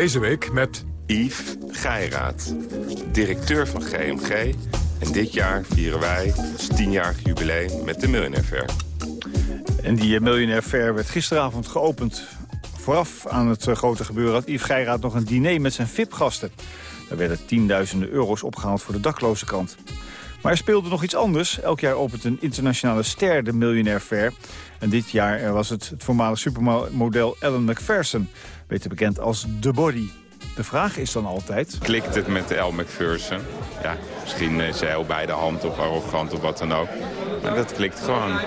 Deze week met... Yves Geiraat, directeur van GMG. En dit jaar vieren wij ons tienjarig jubileum met de Miljonair Fair. En die Miljonair Fair werd gisteravond geopend. Vooraf aan het grote gebeuren had Yves Geiraat nog een diner met zijn VIP-gasten. Daar werden tienduizenden euro's opgehaald voor de dakloze kant. Maar er speelde nog iets anders. Elk jaar opent een internationale ster de Miljonair Fair. En dit jaar was het het voormalig supermodel Ellen McPherson beter bekend als The Body. De vraag is dan altijd... Klikt het met El McPherson? Ja, misschien is hij bij de hand of arrogant of wat dan ook. Maar dat klikt gewoon.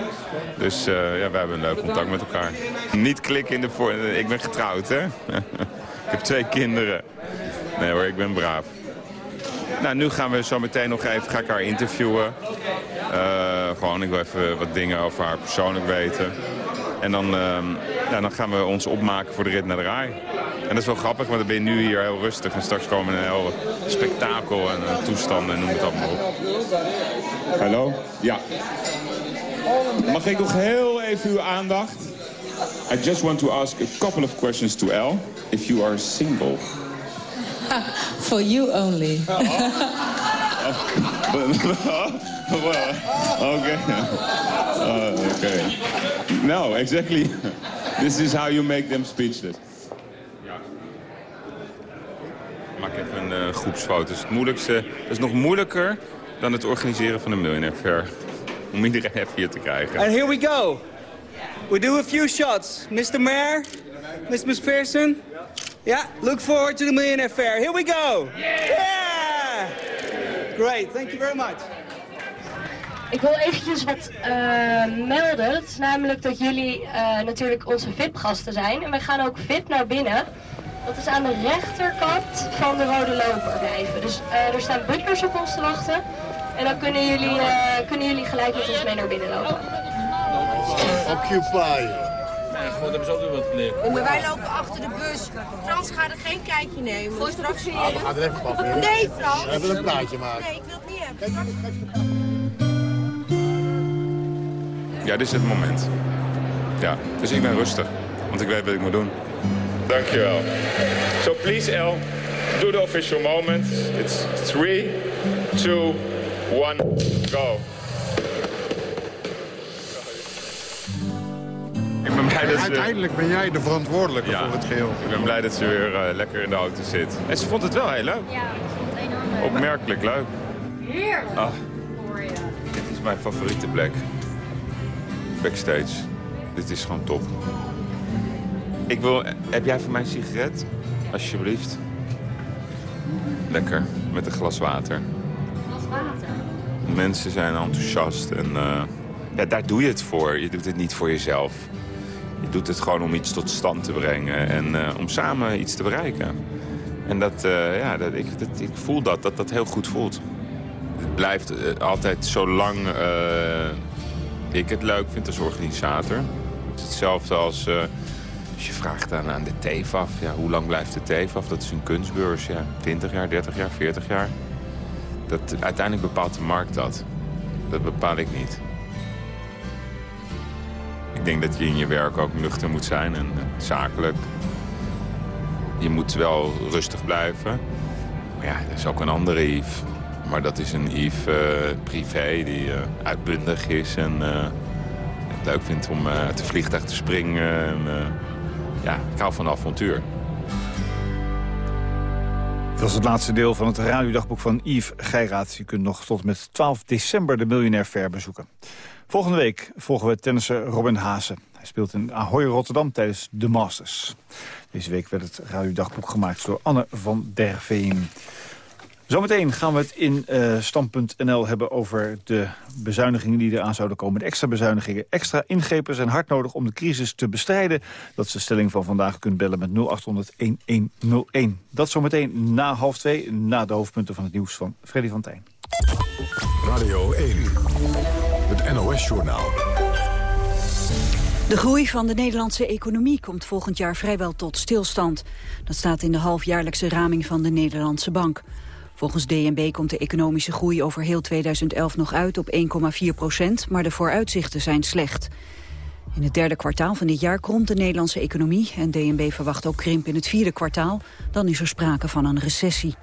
Dus uh, ja, we hebben een leuk contact met elkaar. Niet klikken in de voor... Ik ben getrouwd, hè? *laughs* ik heb twee kinderen. Nee hoor, ik ben braaf. Nou, nu gaan we zo meteen nog even ga ik haar interviewen. Uh, gewoon, ik wil even wat dingen over haar persoonlijk weten. En dan, uh, ja, dan gaan we ons opmaken voor de rit naar de rij. En dat is wel grappig, want dan ben je nu hier heel rustig. En straks komen een heel spektakel en uh, toestanden en noem het allemaal op. Hallo? Ja. Mag ik nog heel even uw aandacht? I just want to ask a couple of questions to El. If you are single. *laughs* For you only. *laughs* well, *laughs* okay. Uh, okay. No, exactly. *laughs* This is how you make them speechless. Maak even een uh, groepsfoto. Het moeilijkste. Dat is nog moeilijker dan het organiseren van een Millionaire Fair. Om iedereen even hier te krijgen. And here we go. We do a few shots. Mr. Mayor, Miss McPherson. Yeah, look forward to the Millionaire Fair. Here we go. Yeah! Great, thank you very much. Ik wil eventjes wat uh, melden. Dat is namelijk dat jullie uh, natuurlijk onze VIP-gasten zijn. En we gaan ook VIP naar binnen. Dat is aan de rechterkant van de rode loper blijven. Dus uh, er staan butlers op ons te wachten. En dan kunnen jullie, kunnen jullie gelijk met ons mee naar binnen lopen. Occupy. Gewoon hebben ze ook weer wat geleerd. Maar wij lopen achter de bus. Frans gaat er geen kijkje nemen. Gooi straks weer. Ah, we gaan er even pakken. Nee, Frans. We willen een praatje maken. Nee, ik wil het niet hebben. Ja, dit is het moment. Ja, dus ik ben rustig. Want ik weet wat ik moet doen. Dankjewel. So please, El, do the official moment. It's 3, 2, 1, go. Blij dat ze... Uiteindelijk ben jij de verantwoordelijke ja, voor het geheel. Ik ben blij dat ze weer uh, lekker in de auto zit. En ze vond het wel heel leuk. Ja, enorm leuk. Opmerkelijk leuk. Heerlijk. Ah, dit is mijn favoriete plek. Backstage. Dit is gewoon top. Ik wil... Heb jij voor mij een sigaret? Alsjeblieft. Lekker. Met een glas water. Glas water? Mensen zijn enthousiast en... Uh, ja, daar doe je het voor. Je doet het niet voor jezelf. Je doet het gewoon om iets tot stand te brengen en eh, om samen iets te bereiken. En dat, eh, ja, dat, ik, ik voel dat, dat dat heel goed voelt. Het blijft eh, altijd zolang uh, ik het leuk vind als organisator. Het is hetzelfde als als je vraagt aan, aan de TEFAF. Ja, hoe lang blijft de TEFAF? Dat is een kunstbeurs. Ja, 20 jaar, 30 jaar, 40 jaar. Dat, uiteindelijk bepaalt de markt dat. Dat bepaal ik niet. Ik denk dat je in je werk ook nuchter moet zijn en zakelijk. Je moet wel rustig blijven. Maar ja, er is ook een andere Yves. Maar dat is een Yves uh, privé die uh, uitbundig is en uh, het leuk vindt om uit de vliegtuig te springen. En, ja, ik hou van avontuur. Dat was het laatste deel van het radiodagboek van Yves Geiraat. Je kunt nog tot met 12 december de Miljonair Fair bezoeken. Volgende week volgen we tennisser Robin Haase. Hij speelt in Ahoy Rotterdam tijdens de Masters. Deze week werd het radiodagboek gemaakt door Anne van der Veen. Zometeen gaan we het in uh, Stand.nl hebben over de bezuinigingen die eraan zouden komen. Extra bezuinigingen. Extra ingrepen zijn hard nodig om de crisis te bestrijden. Dat is de stelling van vandaag. Kunt bellen met 0800-1101. Dat zometeen na half twee, na de hoofdpunten van het nieuws van Freddy van Tijn. Radio 1, NOS-journaal. De groei van de Nederlandse economie komt volgend jaar vrijwel tot stilstand. Dat staat in de halfjaarlijkse raming van de Nederlandse Bank. Volgens DNB komt de economische groei over heel 2011 nog uit op 1,4 procent, maar de vooruitzichten zijn slecht. In het derde kwartaal van dit jaar kromt de Nederlandse economie en DNB verwacht ook krimp in het vierde kwartaal. Dan is er sprake van een recessie.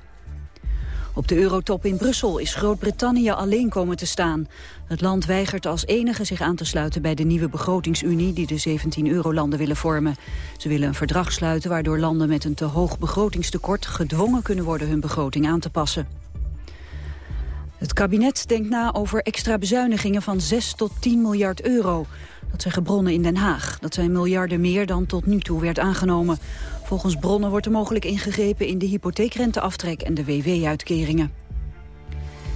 Op de eurotop in Brussel is Groot-Brittannië alleen komen te staan. Het land weigert als enige zich aan te sluiten bij de nieuwe begrotingsunie die de 17 eurolanden willen vormen. Ze willen een verdrag sluiten waardoor landen met een te hoog begrotingstekort gedwongen kunnen worden hun begroting aan te passen. Het kabinet denkt na over extra bezuinigingen van 6 tot 10 miljard euro. Dat zijn gebronnen in Den Haag. Dat zijn miljarden meer dan tot nu toe werd aangenomen. Volgens bronnen wordt er mogelijk ingegrepen in de hypotheekrenteaftrek en de WW-uitkeringen.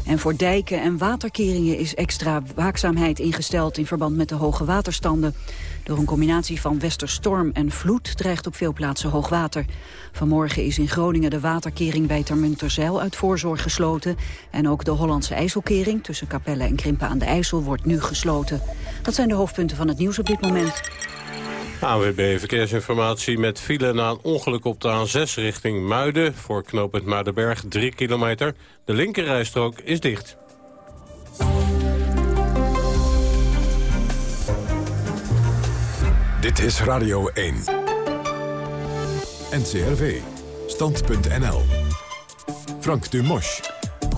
En voor dijken en waterkeringen is extra waakzaamheid ingesteld in verband met de hoge waterstanden. Door een combinatie van westerstorm en vloed dreigt op veel plaatsen hoogwater. Vanmorgen is in Groningen de waterkering bij Termunterzeil uit voorzorg gesloten. En ook de Hollandse IJsselkering tussen Capelle en Krimpen aan de IJssel wordt nu gesloten. Dat zijn de hoofdpunten van het nieuws op dit moment. AWB Verkeersinformatie met file na een ongeluk op de A6 richting Muiden... voor knooppunt Muidenberg, 3 kilometer. De linkerrijstrook is dicht. Dit is Radio 1. NCRV. Stand.nl. Frank Dumosch.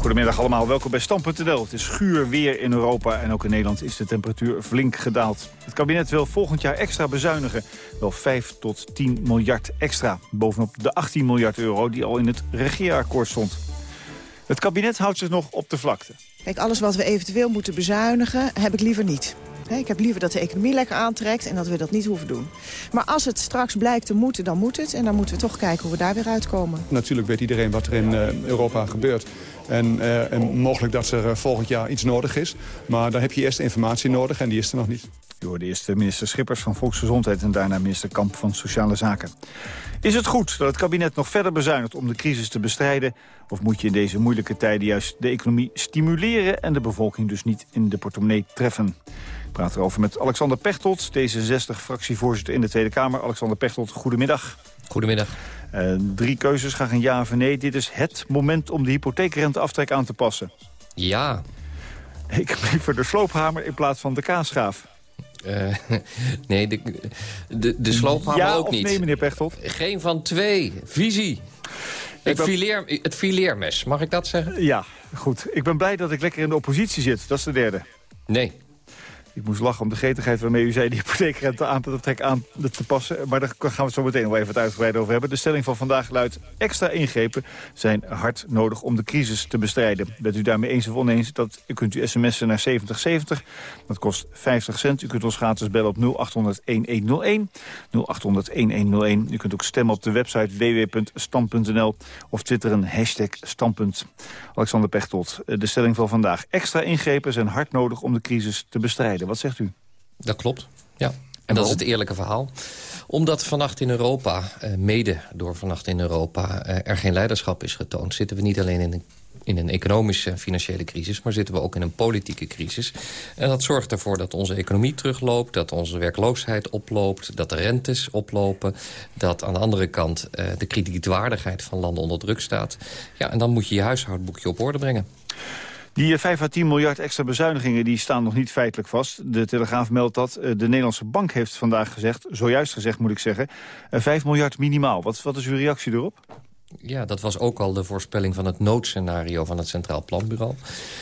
Goedemiddag allemaal, welkom bij Stam.nl. Het is guur weer in Europa en ook in Nederland is de temperatuur flink gedaald. Het kabinet wil volgend jaar extra bezuinigen. Wel 5 tot 10 miljard extra. Bovenop de 18 miljard euro die al in het regeerakkoord stond. Het kabinet houdt zich nog op de vlakte. Kijk, alles wat we eventueel moeten bezuinigen, heb ik liever niet. Ik heb liever dat de economie lekker aantrekt en dat we dat niet hoeven doen. Maar als het straks blijkt te moeten, dan moet het. En dan moeten we toch kijken hoe we daar weer uitkomen. Natuurlijk weet iedereen wat er in uh, Europa gebeurt. En, uh, en, mogelijk dat er uh, volgend jaar iets nodig is. Maar dan heb je eerst informatie nodig en die is er nog niet. Je hoorde eerst minister Schippers van Volksgezondheid... en daarna minister Kamp van Sociale Zaken. Is het goed dat het kabinet nog verder bezuinigt om de crisis te bestrijden? Of moet je in deze moeilijke tijden juist de economie stimuleren... en de bevolking dus niet in de portemonnee treffen? Ik praat erover met Alexander Pechtold, D66-fractievoorzitter in de Tweede Kamer. Alexander Pechtold, goedemiddag. Goedemiddag. Uh, drie keuzes, graag een ja of nee. Dit is het moment om de hypotheekrenteaftrek aan te passen. Ja. Ik heb liever de sloophamer in plaats van de kaasschaaf. Uh, *laughs* nee, de, de, de sloophamer ja ook niet. nee, meneer Pechtold? Geen van twee. Visie. Het, fileer, het fileermes, mag ik dat zeggen? Ja, goed. Ik ben blij dat ik lekker in de oppositie zit. Dat is de derde. Nee. Ik moest lachen om de gretigheid waarmee u zei die hypotheekrente aan te, aan te passen. Maar daar gaan we het zo meteen nog even het uitgebreid over hebben. De stelling van vandaag luidt... extra ingrepen zijn hard nodig om de crisis te bestrijden. Bent u daarmee eens of oneens? Dat, kunt u sms'en naar 7070. Dat kost 50 cent. U kunt ons gratis bellen op 0800-1101. 0800-1101. U kunt ook stemmen op de website www.stand.nl of twitteren hashtag standpunt. Alexander Pechtold, de stelling van vandaag. Extra ingrepen zijn hard nodig om de crisis te bestrijden. Wat zegt u? Dat klopt, ja. En dat is het eerlijke verhaal omdat vannacht in Europa, eh, mede door vannacht in Europa... Eh, er geen leiderschap is getoond... zitten we niet alleen in een in een economische en financiële crisis... maar zitten we ook in een politieke crisis. En dat zorgt ervoor dat onze economie terugloopt... dat onze werkloosheid oploopt, dat de rentes oplopen... dat aan de andere kant uh, de kredietwaardigheid van landen onder druk staat. Ja, en dan moet je je huishoudboekje op orde brengen. Die 5 à 10 miljard extra bezuinigingen die staan nog niet feitelijk vast. De Telegraaf meldt dat. Eh, de Nederlandse Bank heeft vandaag gezegd, zojuist gezegd moet ik zeggen... 5 miljard minimaal. Wat, wat is uw reactie erop? Ja, dat was ook al de voorspelling van het noodscenario van het Centraal Planbureau.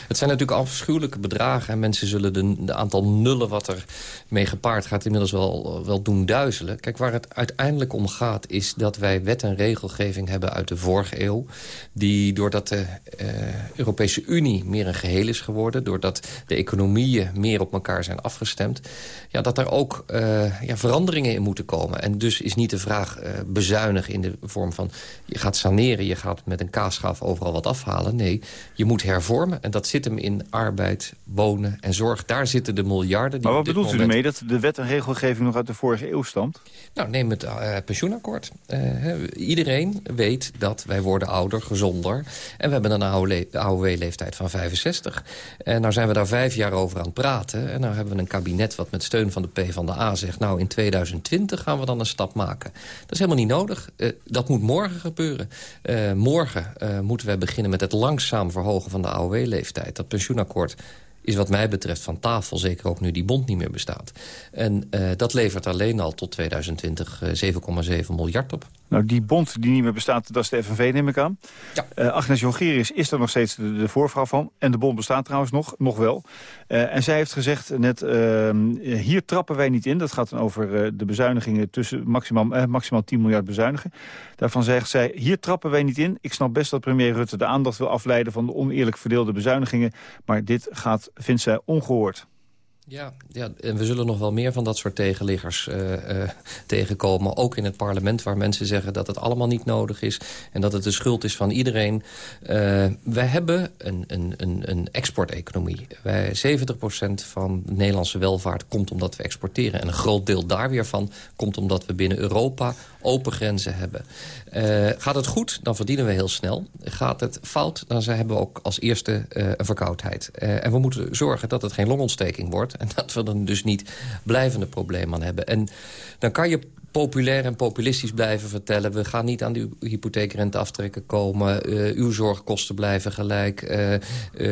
Het zijn natuurlijk afschuwelijke bedragen. En mensen zullen de, aantal nullen wat er mee gepaard gaat inmiddels wel, wel doen duizelen. Kijk, waar het uiteindelijk om gaat is dat wij wet en regelgeving hebben uit de vorige eeuw. Die doordat de uh, Europese Unie meer een geheel is geworden. Doordat de economieën meer op elkaar zijn afgestemd. Ja, dat er ook uh, ja, veranderingen in moeten komen. En dus is niet de vraag bezuinigen in de vorm van... je gaat saneren, je gaat met een kaasschaaf overal wat afhalen. Nee, je moet hervormen. En dat zit hem in arbeid, wonen en zorg. Daar zitten de miljarden. Die maar wat bedoelt u ermee? Dat de wet en regelgeving nog uit de vorige eeuw stamt? Nou, neem het uh, pensioenakkoord. Uh, iedereen weet dat wij worden ouder, gezonder. En we hebben een AOW-leeftijd van 65. En nou zijn we daar vijf jaar over aan het praten. En nou hebben we een kabinet wat met steun van de PvdA zegt... nou, in 2020 gaan we dan een stap maken. Dat is helemaal niet nodig. Uh, dat moet morgen gebeuren. Uh, morgen uh, moeten we beginnen met het langzaam verhogen van de AOW-leeftijd. Dat pensioenakkoord is wat mij betreft van tafel. Zeker ook nu die bond niet meer bestaat. En dat levert alleen al tot 2020 7,7 miljard op. Nou, die bond die niet meer bestaat, dat is de FNV, neem ik aan. Ja. Uh, Agnes Jongerius is er nog steeds de, de, voorvrouw van. En de bond bestaat trouwens nog, nog wel. Uh, en zij heeft gezegd net, uh, hier trappen wij niet in. Dat gaat dan over de bezuinigingen tussen maximaal, maximaal 10 miljard bezuinigen. Daarvan zegt zij, hier trappen wij niet in. Ik snap best dat premier Rutte de aandacht wil afleiden van de oneerlijk verdeelde bezuinigingen. Maar dit gaat, vindt zij ongehoord. Ja, ja, en we zullen nog wel meer van dat soort tegenliggers uh, uh, tegenkomen. Ook in het parlement waar mensen zeggen dat het allemaal niet nodig is... en dat het de schuld is van iedereen. Uh, wij hebben een, een, een, een exporteconomie. Wij, 70% van de Nederlandse welvaart komt omdat we exporteren. En een groot deel daar weer van komt omdat we binnen Europa open grenzen hebben. gaat het goed, dan verdienen we heel snel. Gaat het fout, dan hebben we ook als eerste een verkoudheid. en we moeten zorgen dat het geen longontsteking wordt... En *laughs* dat we er dus niet blijvende problemen aan hebben. En dan kan je populair en populistisch blijven vertellen... we gaan niet aan de hypotheekrente aftrekken komen... Uw zorgkosten blijven gelijk...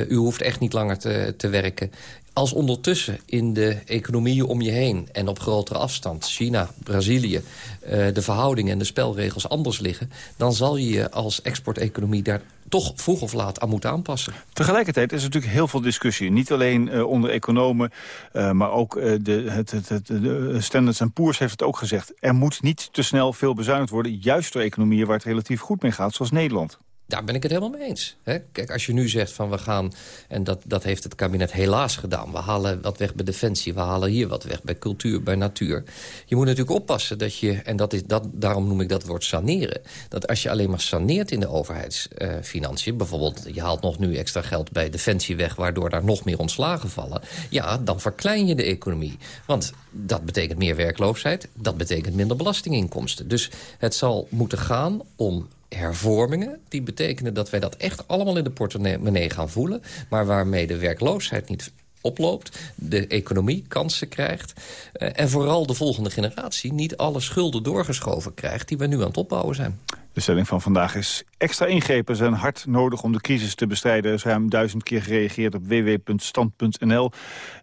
U hoeft echt niet langer te, te werken. Als ondertussen in de economieën om je heen en op grotere afstand... China, Brazilië, de verhoudingen en de spelregels anders liggen... dan zal je je als exporteconomie daar toch vroeg of laat aan moeten aanpassen. Tegelijkertijd is er natuurlijk heel veel discussie. Niet alleen uh, onder economen, uh, maar ook uh, de, het, het, het, de Standards Poor's heeft het ook gezegd. Er moet niet te snel veel bezuinigd worden, juist door economieën waar het relatief goed mee gaat, zoals Nederland. Daar ben ik het helemaal mee eens. Hè? Kijk, als je nu zegt van we gaan... en dat, dat heeft het kabinet helaas gedaan... we halen wat weg bij defensie, we halen hier wat weg bij cultuur, bij natuur. Je moet natuurlijk oppassen dat je... en dat is, dat, daarom noem ik dat woord saneren... dat als je alleen maar saneert in de overheidsfinanciën... Bijvoorbeeld je haalt nog nu extra geld bij defensie weg... waardoor daar nog meer ontslagen vallen... ja, dan verklein je de economie. Want dat betekent meer werkloosheid, dat betekent minder belastinginkomsten. Dus het zal moeten gaan om hervormingen. Die betekenen dat wij dat echt allemaal in de portemonnee gaan voelen. Maar waarmee de werkloosheid niet oploopt, de economie kansen krijgt... Uh, en vooral de volgende generatie niet alle schulden doorgeschoven krijgt... die we nu aan het opbouwen zijn. De stelling van vandaag is extra ingrepen zijn hard nodig om de crisis te bestrijden. Er is ruim duizend keer gereageerd op www.stand.nl.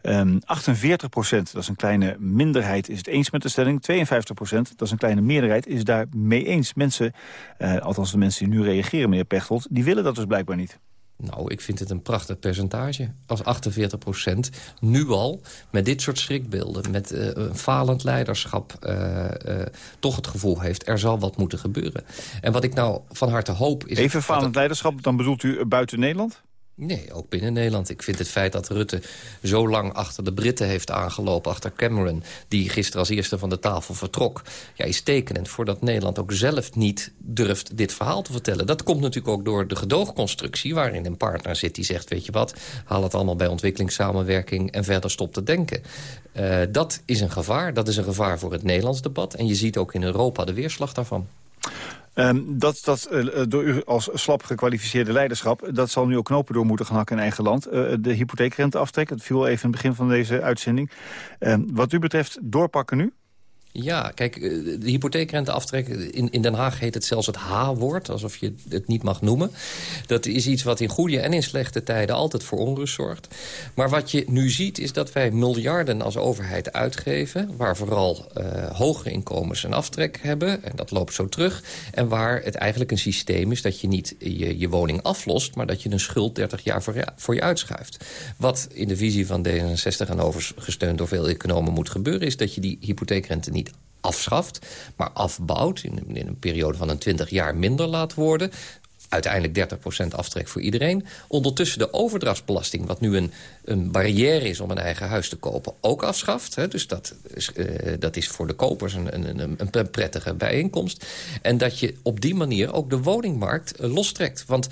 Um, 48 procent, dat is een kleine minderheid, is het eens met de stelling. 52 procent, dat is een kleine meerderheid, is daar mee eens. Mensen, uh, althans de mensen die nu reageren, meneer Pechtold, die willen dat dus blijkbaar niet. Nou, ik vind het een prachtig percentage. Als 48 procent nu al met dit soort schrikbeelden... met uh, een falend leiderschap uh, uh, toch het gevoel heeft... er zal wat moeten gebeuren. En wat ik nou van harte hoop is... Even falend leiderschap, dan bedoelt u buiten Nederland? Nee, ook binnen Nederland. Ik vind het feit dat Rutte zo lang achter de Britten heeft aangelopen... achter Cameron, die gisteren als eerste van de tafel vertrok... Ja, is tekenend voordat Nederland ook zelf niet durft dit verhaal te vertellen. Dat komt natuurlijk ook door de gedoogconstructie... waarin een partner zit die zegt, weet je wat... haal het allemaal bij ontwikkelingssamenwerking en verder stop te denken. Uh, dat is een gevaar. Dat is een gevaar voor het Nederlands debat. En je ziet ook in Europa de weerslag daarvan. Um, dat dat uh, door u als slap gekwalificeerde leiderschap... dat zal nu ook knopen door moeten gaan hakken in eigen land. Uh, de hypotheekrenteaftrek, dat viel even in het begin van deze uitzending. Uh, wat u betreft doorpakken nu? Ja, kijk, eh, de hypotheekrenteaftrek... In, in Den Haag heet het zelfs het H-woord, alsof je het niet mag noemen. Dat is iets wat in goede en in slechte tijden altijd voor onrust zorgt. Maar wat je nu ziet is dat wij miljarden als overheid uitgeven... waar vooral uh, hoge inkomens een aftrek hebben, en dat loopt zo terug... en waar het eigenlijk een systeem is dat je niet je, woning aflost... maar dat je een schuld 30 jaar voor je, voor je uitschuift. Wat in de visie van D66 en overigens gesteund door veel economen moet gebeuren... is dat je die hypotheekrente niet afschaft, maar afbouwt... in, een periode van een 20 jaar minder laat worden uiteindelijk 30% aftrek voor iedereen. Ondertussen de overdrachtsbelasting, wat nu een, een barrière is om een eigen huis te kopen, ook afschaft. Hè. Dus dat is, uh, dat is voor de kopers een, een, een, prettige bijeenkomst. En dat je op die manier ook de woningmarkt uh, lostrekt. Want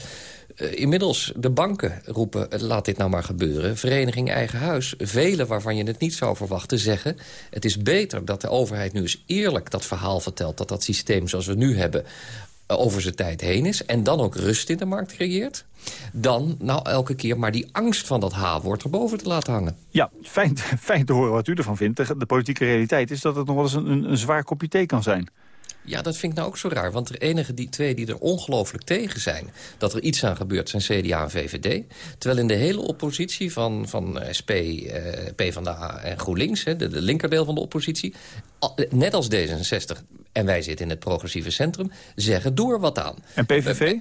inmiddels de banken roepen, laat dit nou maar gebeuren. Vereniging Eigen Huis, velen waarvan je het niet zou verwachten, zeggen... het is beter dat de overheid nu eens eerlijk dat verhaal vertelt... dat dat systeem zoals we nu hebben over zijn tijd heen is... en dan ook rust in de markt creëert... dan nou elke keer maar die angst van dat H-woord erboven te laten hangen. Ja, fijn, *laughs* fijn te horen wat u ervan vindt. De, de politieke realiteit is dat het nog wel eens een, een zwaar kopje thee kan zijn. Ja, dat vind ik nou ook zo raar. Want de enige die twee die er ongelooflijk tegen zijn... dat er iets aan gebeurt, zijn CDA en VVD. Terwijl in de hele oppositie van, van SP, eh, PvdA en GroenLinks... Hè, de, de linkerdeel van de oppositie... net als D66, en wij zitten in het progressieve centrum... zeggen door wat aan. En PVV?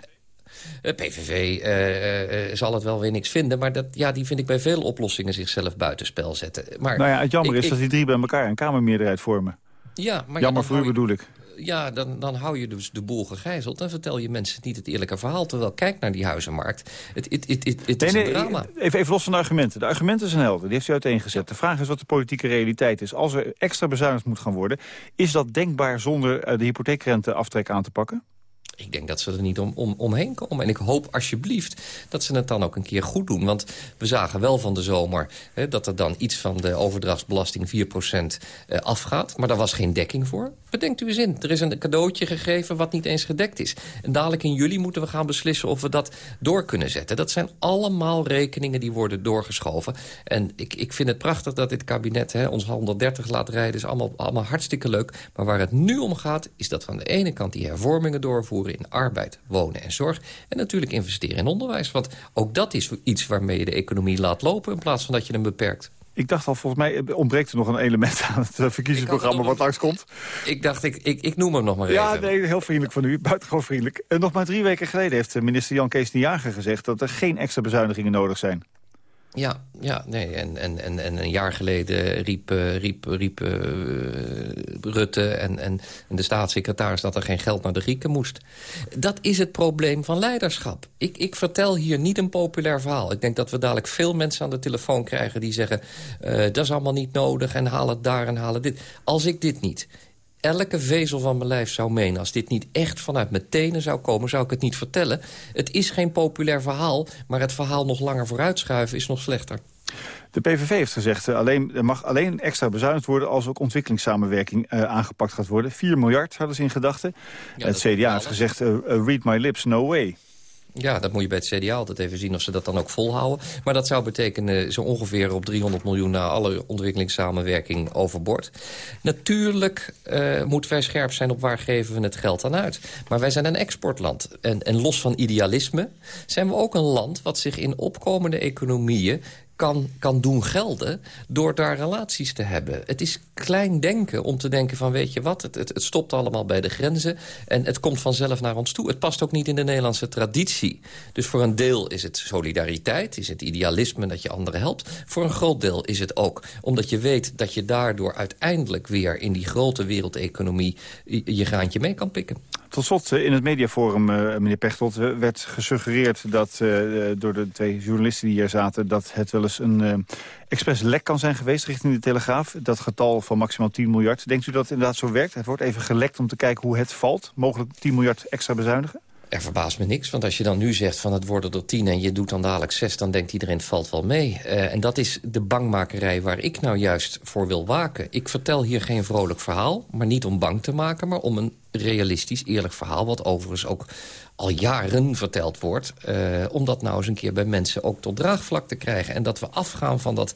De PVV uh, uh, zal het wel weer niks vinden. Maar dat, ja, die vind ik bij veel oplossingen zichzelf buitenspel zetten. Maar nou ja, het jammer is dat die drie bij elkaar een kamermeerderheid vormen. Ja, maar jammer ja, voor u bedoel ik ja, dan, dan hou je dus de boel gegijzeld. Dan vertel je mensen niet het eerlijke verhaal. Terwijl, kijk naar die huizenmarkt. Het, het, het, het, het is een drama. Even, even los van de argumenten. De argumenten zijn helder. Die heeft u uiteengezet. De vraag is wat de politieke realiteit is. Als er extra bezuinigd moet gaan worden... is dat denkbaar zonder eh, de hypotheekrenteaftrek aan te pakken? Ik denk dat ze er niet om, om, omheen komen. En ik hoop alsjeblieft dat ze het dan ook een keer goed doen. Want we zagen wel van de zomer hè, dat er dan iets van de overdrachtsbelasting 4% uh, afgaat. Maar daar was geen dekking voor. Bedenkt u eens in. Er is een cadeautje gegeven wat niet eens gedekt is. En dadelijk in juli moeten we gaan beslissen of we dat door kunnen zetten. Dat zijn allemaal rekeningen die worden doorgeschoven. En ik, ik vind het prachtig dat dit kabinet hè, ons 130 laat rijden. is allemaal, allemaal hartstikke leuk. Maar waar het nu om gaat is dat we aan de ene kant die hervormingen doorvoeren in arbeid, wonen en zorg. En natuurlijk investeren in onderwijs. Want ook dat is iets waarmee je de economie laat lopen... in plaats van dat je hem beperkt. Ik dacht al, volgens mij ontbreekt er nog een element *laughs* aan het eh, verkiezingsprogramma wat langskomt. Ik dacht, ik, ik, ik noem hem nog maar ja, even. Ja, nee, heel vriendelijk van u. *laughs* Buitengewoon vriendelijk. En nog maar drie weken geleden heeft eh, minister Jan Kees de Jager gezegd... dat er geen extra bezuinigingen nodig zijn. Ja, ja nee. En, en, en, en een jaar geleden riep, uh, riep, riep uh, Rutte en, en, de staatssecretaris... dat er geen geld naar de Grieken moest. Dat is het probleem van leiderschap. Ik, ik vertel hier niet een populair verhaal. Ik denk dat we dadelijk veel mensen aan de telefoon krijgen... die zeggen, uh, dat is allemaal niet nodig en haal het daar en haal het dit. Als ik dit niet elke vezel van mijn lijf zou menen... als dit niet echt vanuit mijn tenen zou komen, zou ik het niet vertellen. Het is geen populair verhaal, maar het verhaal nog langer vooruitschuiven is nog slechter. De PVV heeft gezegd, alleen, er mag alleen extra bezuinigd worden... als ook ontwikkelingssamenwerking uh, aangepakt gaat worden. 4 miljard hadden ze in gedachten. Ja, het CDA heeft gezegd, uh, read my lips, no way. Ja, dat moet je bij het CDA altijd even zien of ze dat dan ook volhouden. Maar dat zou betekenen zo ongeveer op 300 miljoen... na alle ontwikkelingssamenwerking overboord. Natuurlijk uh, moeten wij scherp zijn op waar geven we het geld aan uit. Maar wij zijn een exportland. En, en los van idealisme zijn we ook een land... wat zich in opkomende economieën kan, kan doen gelden door daar relaties te hebben. Het is klein denken om te denken van weet je wat, het, het, het, stopt allemaal bij de grenzen en het komt vanzelf naar ons toe. Het past ook niet in de Nederlandse traditie. Dus voor een deel is het solidariteit, is het idealisme dat je anderen helpt. Voor een groot deel is het ook omdat je weet dat je daardoor uiteindelijk weer in die grote wereldeconomie je graantje mee kan pikken. Tot slot, eh, in het mediaforum, eh, meneer Pechtold, eh, werd gesuggereerd dat door de twee journalisten die hier zaten... dat het wel eens een expres lek kan zijn geweest richting de Telegraaf. Dat getal van maximaal 10 miljard. Denkt u dat het inderdaad zo werkt? Het wordt even gelekt om te kijken hoe het valt. Mogelijk 10 miljard extra bezuinigen? Er verbaast me niks, want als je dan nu zegt van het worden er tien... en je doet dan dadelijk zes, dan denkt iedereen het valt wel mee. Eh, en dat is de bangmakerij waar ik nou juist voor wil waken. Ik vertel hier geen vrolijk verhaal, maar niet om bang te maken... maar om een realistisch, eerlijk verhaal... wat overigens ook al jaren verteld wordt... eh, om dat nou eens een keer bij mensen ook tot draagvlak te krijgen. En dat we afgaan van dat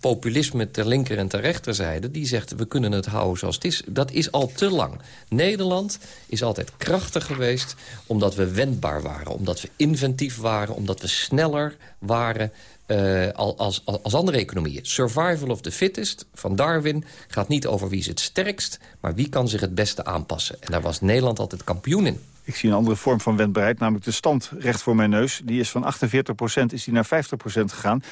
populisme ter linker en ter rechterzijde... die zegt, we kunnen het houden zoals het is. Dat is al te lang. Nederland is altijd krachtig geweest omdat we wendbaar waren. Omdat we inventief waren, omdat we sneller waren... eh, al- als, als, als andere economieën. Survival of the fittest van Darwin gaat niet over wie is het sterkst... maar wie kan zich het beste aanpassen. En daar was Nederland altijd kampioen in. Ik zie een andere vorm van wendbaarheid, namelijk de stand recht voor mijn neus. Die is van 48% is die naar 50% gegaan.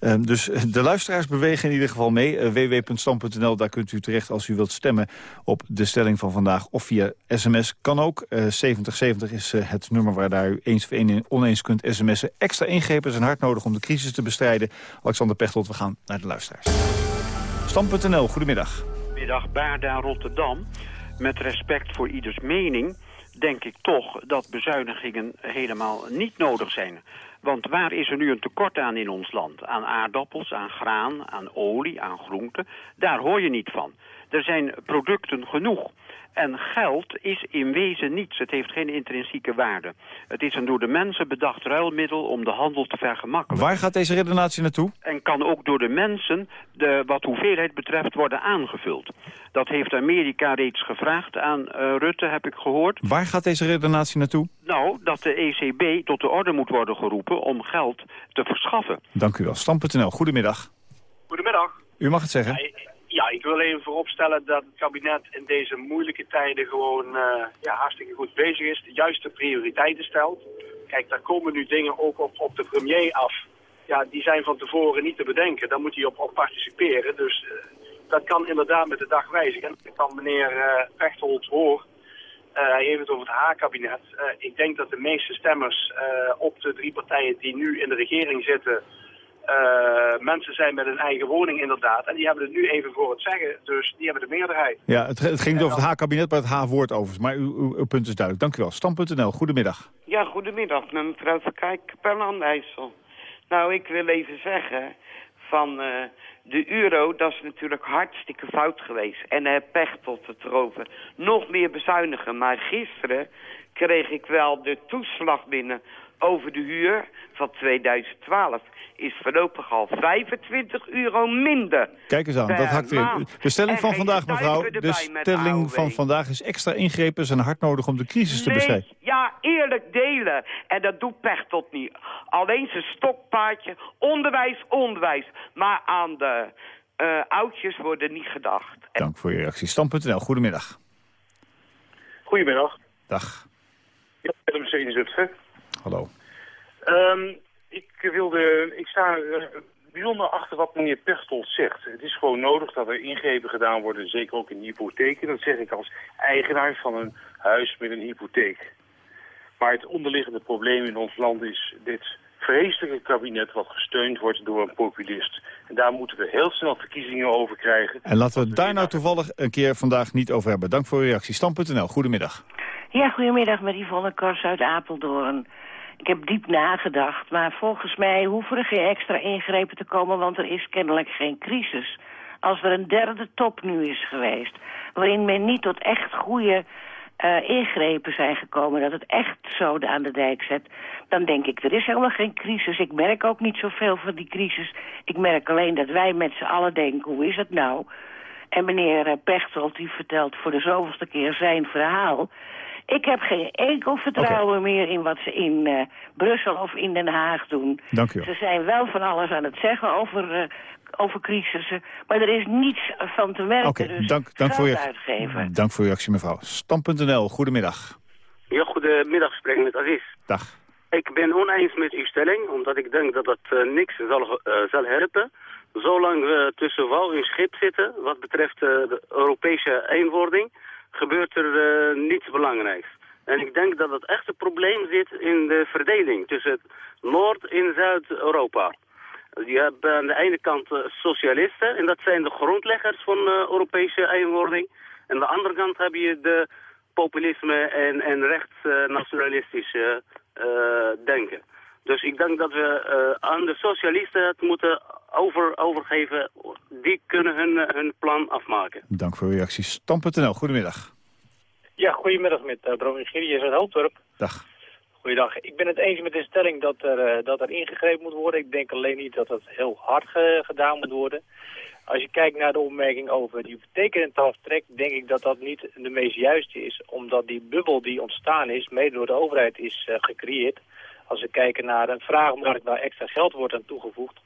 Eh, dus de luisteraars bewegen in ieder geval mee. Eh, www.stand.nl, daar kunt u terecht als u wilt stemmen op de stelling van vandaag. Of via sms kan ook. Eh 7070 is eh, het nummer waar daar u eens of een- oneens kunt sms'en. Extra ingrepen zijn hard nodig om de crisis te bestrijden. Alexander Pechtold, we gaan naar de luisteraars. Stand.nl, goedemiddag. Middag, Baarda, Rotterdam. Met respect voor ieders mening denk ik toch dat bezuinigingen helemaal niet nodig zijn. Want waar is er nu een tekort aan in ons land? Aan aardappels, aan graan, aan olie, aan groenten. Daar hoor je niet van. Er zijn producten genoeg. En geld is in wezen niets. Het heeft geen intrinsieke waarde. Het is een door de mensen bedacht ruilmiddel om de handel te vergemakkelijken. Waar gaat deze redenatie naartoe? En kan ook door de mensen, de, wat hoeveelheid betreft, worden aangevuld. Dat heeft Amerika reeds gevraagd aan eh, Rutte, heb ik gehoord. Waar gaat deze redenatie naartoe? Nou, dat de ECB tot de orde moet worden geroepen om geld te verschaffen. Dank u wel. Stand.nl, goedemiddag. Goedemiddag. U mag het zeggen. Ja, ik wil even vooropstellen dat het kabinet in deze moeilijke tijden gewoon eh, ja, hartstikke goed bezig is. De juiste prioriteiten stelt. Kijk, daar komen nu dingen ook op, op de premier af. Ja, die zijn van tevoren niet te bedenken. Daar moet hij op, op participeren. Dus eh, dat kan inderdaad met de dag wijzigen. En ik kan meneer eh Pechtold hoor. hij heeft het over het H-kabinet. Ik denk dat de meeste stemmers op de drie partijen die nu in de regering zitten... eh, mensen zijn met een eigen woning inderdaad. En die hebben het nu even voor het zeggen. Dus die hebben de meerderheid. Ja, het, het ging niet over het H-kabinet, maar het H-woord overigens. Maar uw, uw, uw punt is duidelijk. Dank u wel. Stand.nl, goedemiddag. Ja, goedemiddag, met mevrouw Verkijk, per IJssel. Nou, ik wil even zeggen van eh, de euro, dat is natuurlijk hartstikke fout geweest. En hij pech tot het erover. Nog meer bezuinigen. Maar gisteren kreeg ik wel de toeslag binnen over de huur van 2012. Is voorlopig al 25 euro minder. Kijk eens aan, dat hakt weer. De stelling van vandaag, mevrouw. De stelling van vandaag is extra ingrepen zijn hard nodig om de crisis te Nee, bestrijden. ja, eerlijk delen. En dat doet Pechtold niet. Alleen zijn stokpaardje, onderwijs, onderwijs. Maar aan de eh, oudjes worden niet gedacht. Dank voor uw reactie. Stand.nl, goedemiddag. Goedemiddag. Dag. Ja, met een Mercedes Zutphen. Hallo. Ehm, ik, wilde, ik sta eh, bijzonder achter wat meneer Pechtold zegt. Het is gewoon nodig dat er ingrepen gedaan worden, zeker ook in hypotheken. Dat zeg ik als eigenaar van een huis met een hypotheek. Maar het onderliggende probleem in ons land is dit vreselijke kabinet wat gesteund wordt door een populist. En daar moeten we heel snel verkiezingen over krijgen. En laten we het daar nou toevallig een keer vandaag niet over hebben. Dank voor uw reactie. Stand.nl, goedemiddag. Ja, goedemiddag met Yvonne Kors uit Apeldoorn. Ik heb diep nagedacht, maar volgens mij hoeven er geen extra ingrepen te komen, want er is kennelijk geen crisis. Als er een derde top nu is geweest, waarin men niet tot echt goede eh, ingrepen zijn gekomen, dat het echt zoden aan de dijk zet, dan denk ik, er is helemaal geen crisis. Ik merk ook niet zoveel van die crisis. Ik merk alleen dat wij met z'n allen denken, hoe is het nou? En meneer eh, Pechtold, die vertelt voor de zoveelste keer zijn verhaal. Ik heb geen enkel vertrouwen meer in wat ze in eh, Brussel of in Den Haag doen. Dank u wel. Ze zijn wel van alles aan het zeggen over, eh, over crisissen, maar er is niets van te merken. Oké, dus dank, dank, voor uw, uitgeven. dank voor uw reactie, mevrouw. Stand.nl, goedemiddag. Ja, goedemiddag, spreek met Aziz. Dag. Ik ben oneens met uw stelling, omdat ik denk dat dat eh, niks zal, eh, zal helpen. Zolang we tussen wal en schip zitten, wat betreft de Europese eenwording, gebeurt er eh, niets belangrijks. En ik denk dat het echte probleem zit in de verdeling tussen Noord- en Zuid-Europa. Je hebt aan de ene kant eh, socialisten, en dat zijn de grondleggers van uh, Europese eenwording. En aan de andere kant heb je de populisme en, en rechtsnationalistische denken. Dus ik denk dat we uh, aan de socialisten het moeten over, overgeven. Die kunnen hun, hun plan afmaken. Dank voor uw reactie. Stam.nl, goedemiddag. Ja, goedemiddag met uh, Bron Girius uit Hoofddorp. Dag. Goeiedag. Ik ben het eens met de stelling dat er, uh, dat er ingegrepen moet worden. Ik denk alleen niet dat het heel hard ge gedaan moet worden. Als je kijkt naar de opmerking over die vertekenenaftrek, denk ik dat dat niet de meest juiste is. Omdat die bubbel die ontstaan is, mede door de overheid is uh, gecreëerd. Als we kijken naar een vraagmarkt waar extra geld wordt aan toegevoegd,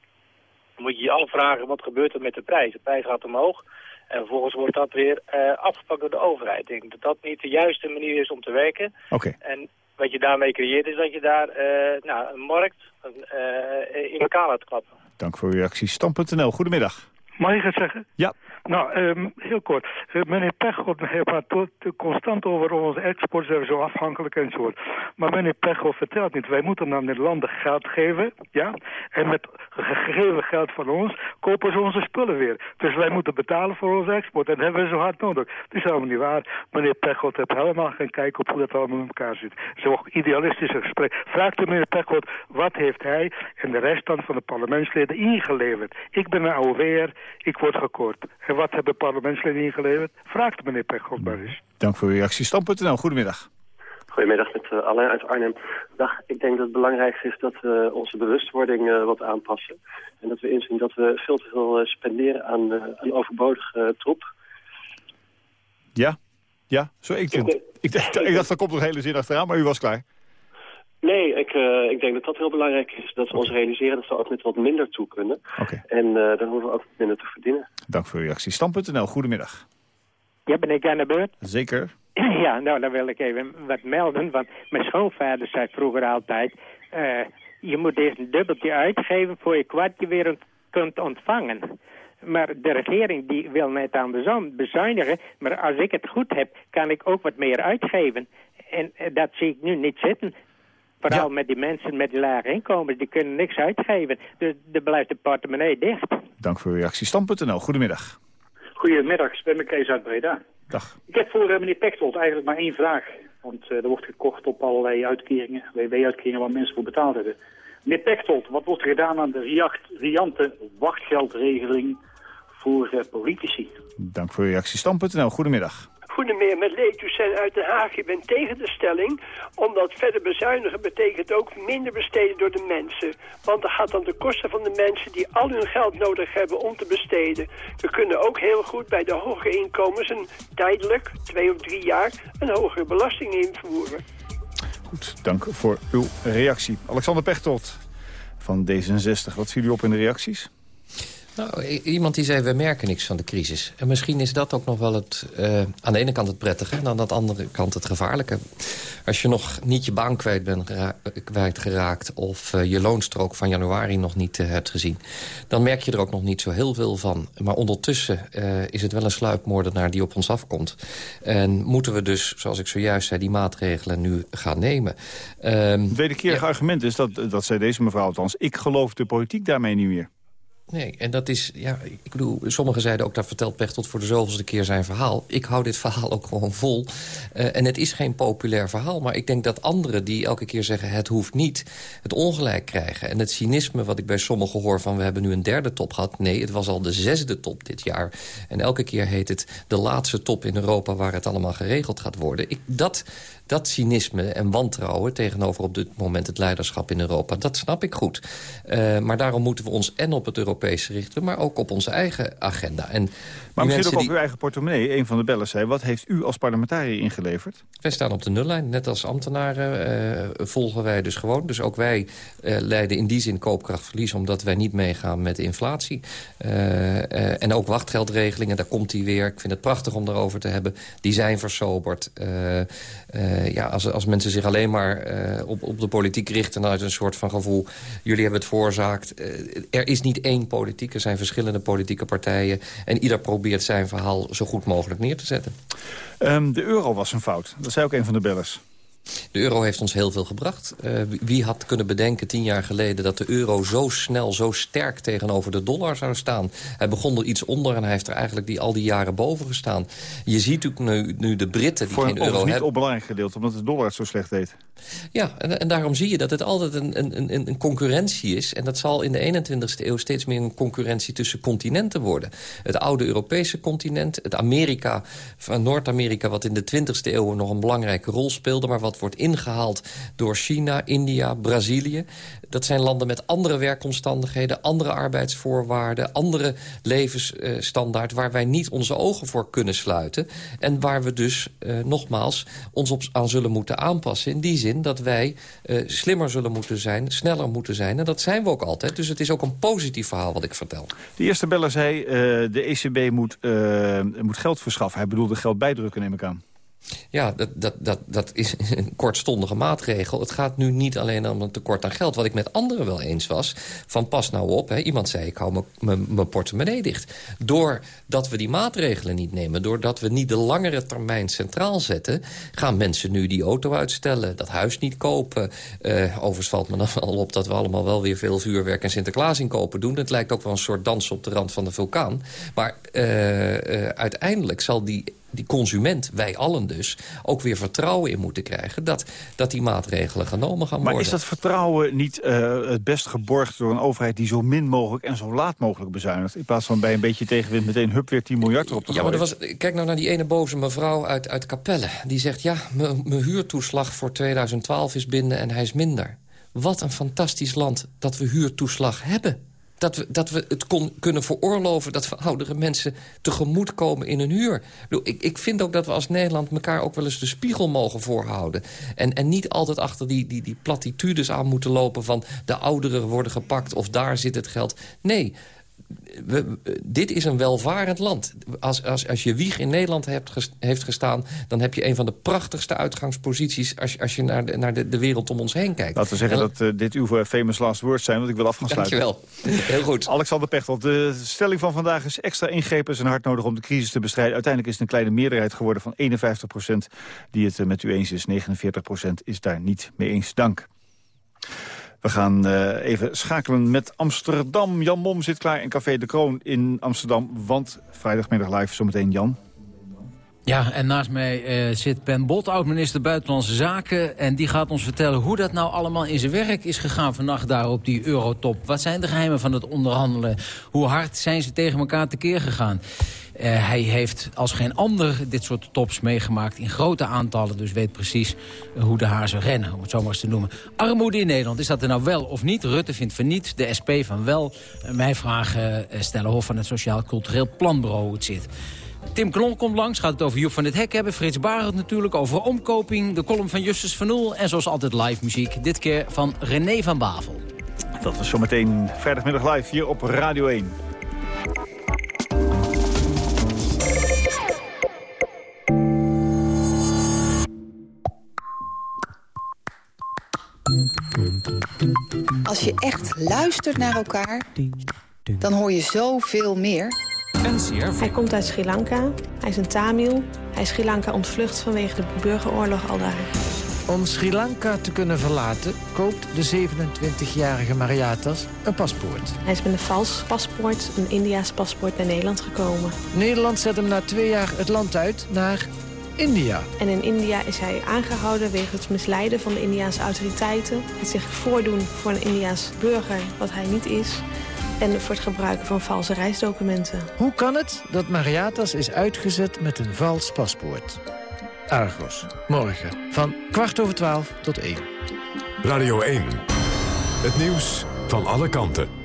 moet je je afvragen wat gebeurt er met de prijs. De prijs gaat omhoog en vervolgens wordt dat weer uh, afgepakt door de overheid. Ik denk dat dat niet de juiste manier is om te werken. Oké. Okay. En wat je daarmee creëert is dat je daar uh, nou, een markt uh, in elkaar laat klappen. Dank voor uw reactie. Stam.nl, goedemiddag. Mag ik het zeggen? Ja. Nou, um, heel kort. Uh, meneer Pechtold praat constant over onze export, zijn we zo afhankelijk enzovoort. Maar meneer Pechtold vertelt niet, wij moeten naar de landen geld geven, ja? En met gegeven geld van ons kopen ze onze spullen weer. Dus wij moeten betalen voor onze export en dat hebben we zo hard nodig. Dat is helemaal niet waar. Meneer Pechtold heeft helemaal geen kijk op hoe dat allemaal in elkaar zit. Zo'n idealistische gesprek. Vraagt u meneer Pechtold, wat heeft hij en de rest dan van de parlementsleden ingeleverd? Ik ben een AOW'er, ik word gekort. En wat hebben parlementsleden ingeleverd? Vraagt meneer Pechtold maar eens. Dank voor uw reactie. Stam.nl, goedemiddag. Goedemiddag, met uh, Alain uit Arnhem. Dag, ik denk dat het belangrijkste is dat we onze bewustwording uh, wat aanpassen. En dat we inzien dat we veel te veel uh, spenderen aan, aan overbodige troep. Ja, ja. Zo, ik, ik, ik, ik dacht, er komt nog een hele zin achteraan, maar u was klaar. Nee, ik, uh, ik denk dat dat heel belangrijk is. Dat we ons realiseren dat we ook met wat minder toe kunnen. Okay. En uh, dan hoeven we ook minder te verdienen. Dank voor uw reactie. Stam.nl, goedemiddag. Ja, ben ik aan de beurt? Zeker. *clears throat* Ja, nou, dan wil ik even wat melden. Want mijn schoonvader zei vroeger altijd... Uh, je moet eerst een dubbeltje uitgeven voor je kwartje weer ont kunt ontvangen. Maar de regering die wil net andersom bezuinigen. Maar als ik het goed heb, kan ik ook wat meer uitgeven. En dat zie ik nu niet zitten. Vooral ja. met die mensen met die lage inkomens, die kunnen niks uitgeven. Dus er blijft de portemonnee dicht. Dank voor uw reactie. Stam.nl, goedemiddag. Goedemiddag, ik ben Kees uit Breda. Dag. Ik heb voor uh, meneer Pechtold eigenlijk maar één vraag. Want uh, er wordt gekocht op allerlei uitkeringen, WW-uitkeringen waar mensen voor betaald hebben. Meneer Pechtold, wat wordt er gedaan aan de riante wachtgeldregeling voor uh, politici? Dank voor uw reactie. Stam.nl, goedemiddag. Goedemiddag, met Leetussen uit Den Haag. Ik ben tegen de stelling, omdat verder bezuinigen betekent ook minder besteden door de mensen. Want dat gaat dan de kosten van de mensen die al hun geld nodig hebben om te besteden. We kunnen ook heel goed bij de hogere inkomens een tijdelijk, twee of drie jaar, een hogere belasting invoeren. Goed, dank voor uw reactie. Alexander Pechtold van D66, wat viel u op in de reacties? Nou, iemand die zei, we merken niks van de crisis. En misschien is dat ook nog wel het, uh, aan de ene kant het prettige... en aan de andere kant het gevaarlijke. Als je nog niet je baan kwijt bent gera kwijtgeraakt... of uh, je loonstrook van januari nog niet uh, hebt gezien... dan merk je er ook nog niet zo heel veel van. Maar ondertussen is het wel een sluipmoordenaar die op ons afkomt. En moeten we dus, zoals ik zojuist zei, die maatregelen nu gaan nemen. Um, het wederkerig ja. argument is, dat, dat zei deze mevrouw althans... ik geloof de politiek daarmee niet meer. Nee, en dat is, ja, ik bedoel, sommigen zeiden ook... daar vertelt Pechtold voor de zoveelste keer zijn verhaal. Ik hou dit verhaal ook gewoon vol. Uh, en het is geen populair verhaal, maar ik denk dat anderen... die elke keer zeggen het hoeft niet, het ongelijk krijgen. En het cynisme wat ik bij sommigen hoor van... we hebben nu een derde top gehad. Nee, het was al de zesde top dit jaar. En elke keer heet het de laatste top in Europa... waar het allemaal geregeld gaat worden. Ik, dat, dat cynisme en wantrouwen tegenover op dit moment het leiderschap in Europa... dat snap ik goed. Uh, maar daarom moeten we ons en op het Europese richten... maar ook op onze eigen agenda. En maar misschien ook op die... uw eigen portemonnee. Een van de bellen zei, wat heeft u als parlementariër ingeleverd? Wij staan op de nullijn. Net als ambtenaren uh, volgen wij dus gewoon. Dus ook wij uh, leiden in die zin koopkrachtverlies... omdat wij niet meegaan met de inflatie. En ook wachtgeldregelingen, daar komt die weer. Ik vind het prachtig om daarover te hebben. Die zijn versoberd. Ja, als, als mensen zich alleen maar op, op de politiek richten... uit een soort van gevoel, jullie hebben het veroorzaakt. er is niet één politiek, er zijn verschillende politieke partijen. En ieder probeert zijn verhaal zo goed mogelijk neer te zetten. Um, de euro was een fout. Dat zei ook een van de bellers. De euro heeft ons heel veel gebracht. Uh, wie had kunnen bedenken tien jaar geleden dat de euro zo snel, zo sterk tegenover de dollar zou staan? Hij begon er iets onder en hij heeft er eigenlijk die, al die jaren boven gestaan. Je ziet natuurlijk nu, nu de Britten die Voor geen euro hebben. Voor niet onbelangrijk gedeelte, omdat de dollar het zo slecht deed. Ja, en, en, daarom zie je dat het altijd een, een, een, een concurrentie is. En dat zal in de 21ste eeuw steeds meer een concurrentie tussen continenten worden. Het oude Europese continent, het Amerika van Noord-Amerika... wat in de 20ste eeuw nog een belangrijke rol speelde... maar wat wordt ingehaald door China, India, Brazilië. Dat zijn landen met andere werkomstandigheden, andere arbeidsvoorwaarden... andere levensstandaard waar wij niet onze ogen voor kunnen sluiten. En waar we dus, eh, nogmaals, ons op aan zullen moeten aanpassen. In die zin dat wij eh, slimmer zullen moeten zijn, sneller moeten zijn. En dat zijn we ook altijd. Dus het is ook een positief verhaal wat ik vertel. De eerste beller zei, uh, de ECB moet, moet geld verschaffen. Hij bedoelde geld bijdrukken, neem ik aan. Ja, dat, dat, dat, dat is een kortstondige maatregel. Het gaat nu niet alleen om een tekort aan geld. Wat ik met anderen wel eens was, van pas nou op. Hè. Iemand zei, ik hou mijn portemonnee dicht. Doordat we die maatregelen niet nemen... doordat we niet de langere termijn centraal zetten... gaan mensen nu die auto uitstellen, dat huis niet kopen. Uh, overigens valt me dan *laughs* wel op dat we allemaal wel weer veel vuurwerk... en Sinterklaas inkopen doen. Het lijkt ook wel een soort dans op de rand van de vulkaan. Maar uh, uh, uiteindelijk zal die die consument, wij allen dus, ook weer vertrouwen in moeten krijgen... dat, dat die maatregelen genomen gaan worden. Maar is dat vertrouwen niet uh, het best geborgd door een overheid... die zo min mogelijk en zo laat mogelijk bezuinigt? In plaats van bij een beetje tegenwind meteen hup weer 10 miljard erop te ja, gooien. Maar er was, kijk nou naar die ene boze mevrouw uit, uit Capelle. Die zegt, ja, mijn huurtoeslag voor 2012 is binnen en hij is minder. Wat een fantastisch land dat we huurtoeslag hebben dat we, dat we het kon, kunnen veroorloven dat we oudere mensen tegemoet komen in een huur. Ik, ik vind ook dat we als Nederland elkaar ook wel eens de spiegel mogen voorhouden. En, en niet altijd achter die, die, die platitudes aan moeten lopen van de ouderen worden gepakt of daar zit het geld. Nee, we, dit is een welvarend land. Als, als, als je wieg in Nederland hebt heeft gestaan... dan heb je een van de prachtigste uitgangsposities... als, als je naar, de, naar de, de wereld om ons heen kijkt. Laten we zeggen dat uh, dit uw eh, famous last words zijn... want ik wil af gaan sluiten. Dankjewel. Heel goed. *laughs* Alexander Pechtold, de stelling van vandaag is... extra ingrepen zijn hard nodig om de crisis te bestrijden. Uiteindelijk is het een kleine meerderheid geworden van 51 procent... die het uh, met u eens is. 49 procent is daar niet mee eens. Dank. We gaan uh, even schakelen met Amsterdam. Jan Mom zit klaar in Café de Kroon in Amsterdam. Want vrijdagmiddag live zometeen Jan. Ja, en naast mij uh, zit Ben Bot, oud-minister Buitenlandse Zaken. En die gaat ons vertellen hoe dat nou allemaal in zijn werk is gegaan vannacht daar op die eurotop. Wat zijn de geheimen van het onderhandelen? Hoe hard zijn ze tegen elkaar tekeer gegaan? Uh, hij heeft als geen ander dit soort tops meegemaakt in grote aantallen. Dus weet precies hoe de hazen rennen, om het zo maar eens te noemen. Armoede in Nederland, is dat er nou wel of niet? Rutte vindt van niet, de SP van wel. Uh, mij vragen stellen Hof van het Sociaal Cultureel Planbureau hoe het zit. Tim Klon komt langs, gaat het over Joep van het Hek hebben. Frits Barend natuurlijk, over omkoping, de column van Justus van Oel... en zoals altijd live muziek, dit keer van René van Bavel. Dat is zometeen vrijdagmiddag live hier op Radio 1. Als je echt luistert naar elkaar, dan hoor je zoveel meer. Hij komt uit Sri Lanka. Hij is een Tamil. Hij is Sri Lanka ontvlucht vanwege de burgeroorlog al daar. Om Sri Lanka te kunnen verlaten, koopt de 27-jarige Mariatas een paspoort. Hij is met een vals paspoort, een Indiaas paspoort, naar Nederland gekomen. Nederland zet hem na twee jaar het land uit naar India. En in India is hij aangehouden wegens het misleiden van de Indiaanse autoriteiten. Het zich voordoen voor een Indiaas burger, wat hij niet is. En voor het gebruiken van valse reisdocumenten. Hoe kan het dat Mariatas is uitgezet met een vals paspoort? Argos, morgen van kwart over twaalf tot één. Radio 1, het nieuws van alle kanten.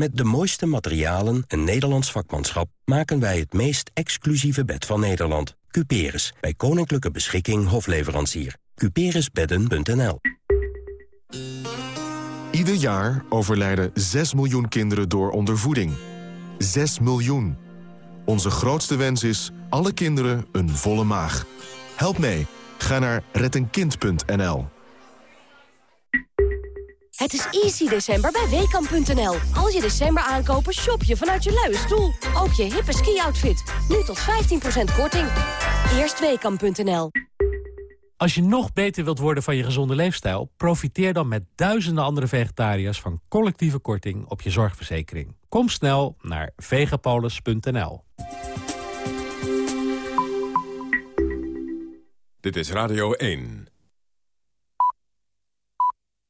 Met de mooiste materialen en Nederlands vakmanschap... maken wij het meest exclusieve bed van Nederland. Cuperus, bij Koninklijke Beschikking Hofleverancier. Cuperusbedden.nl Ieder jaar overlijden 6 miljoen kinderen door ondervoeding. 6 miljoen. Onze grootste wens is alle kinderen een volle maag. Help mee. Ga naar rettenkind.nl. Het is easy december bij Weekamp.nl. Als je december aankopen, shop je vanuit je luie stoel. Ook je hippe ski-outfit. Nu tot 15% korting. Eerst Weekamp.nl. Als je nog beter wilt worden van je gezonde leefstijl... profiteer dan met duizenden andere vegetariërs... van collectieve korting op je zorgverzekering. Kom snel naar vegapolis.nl. Dit is Radio 1.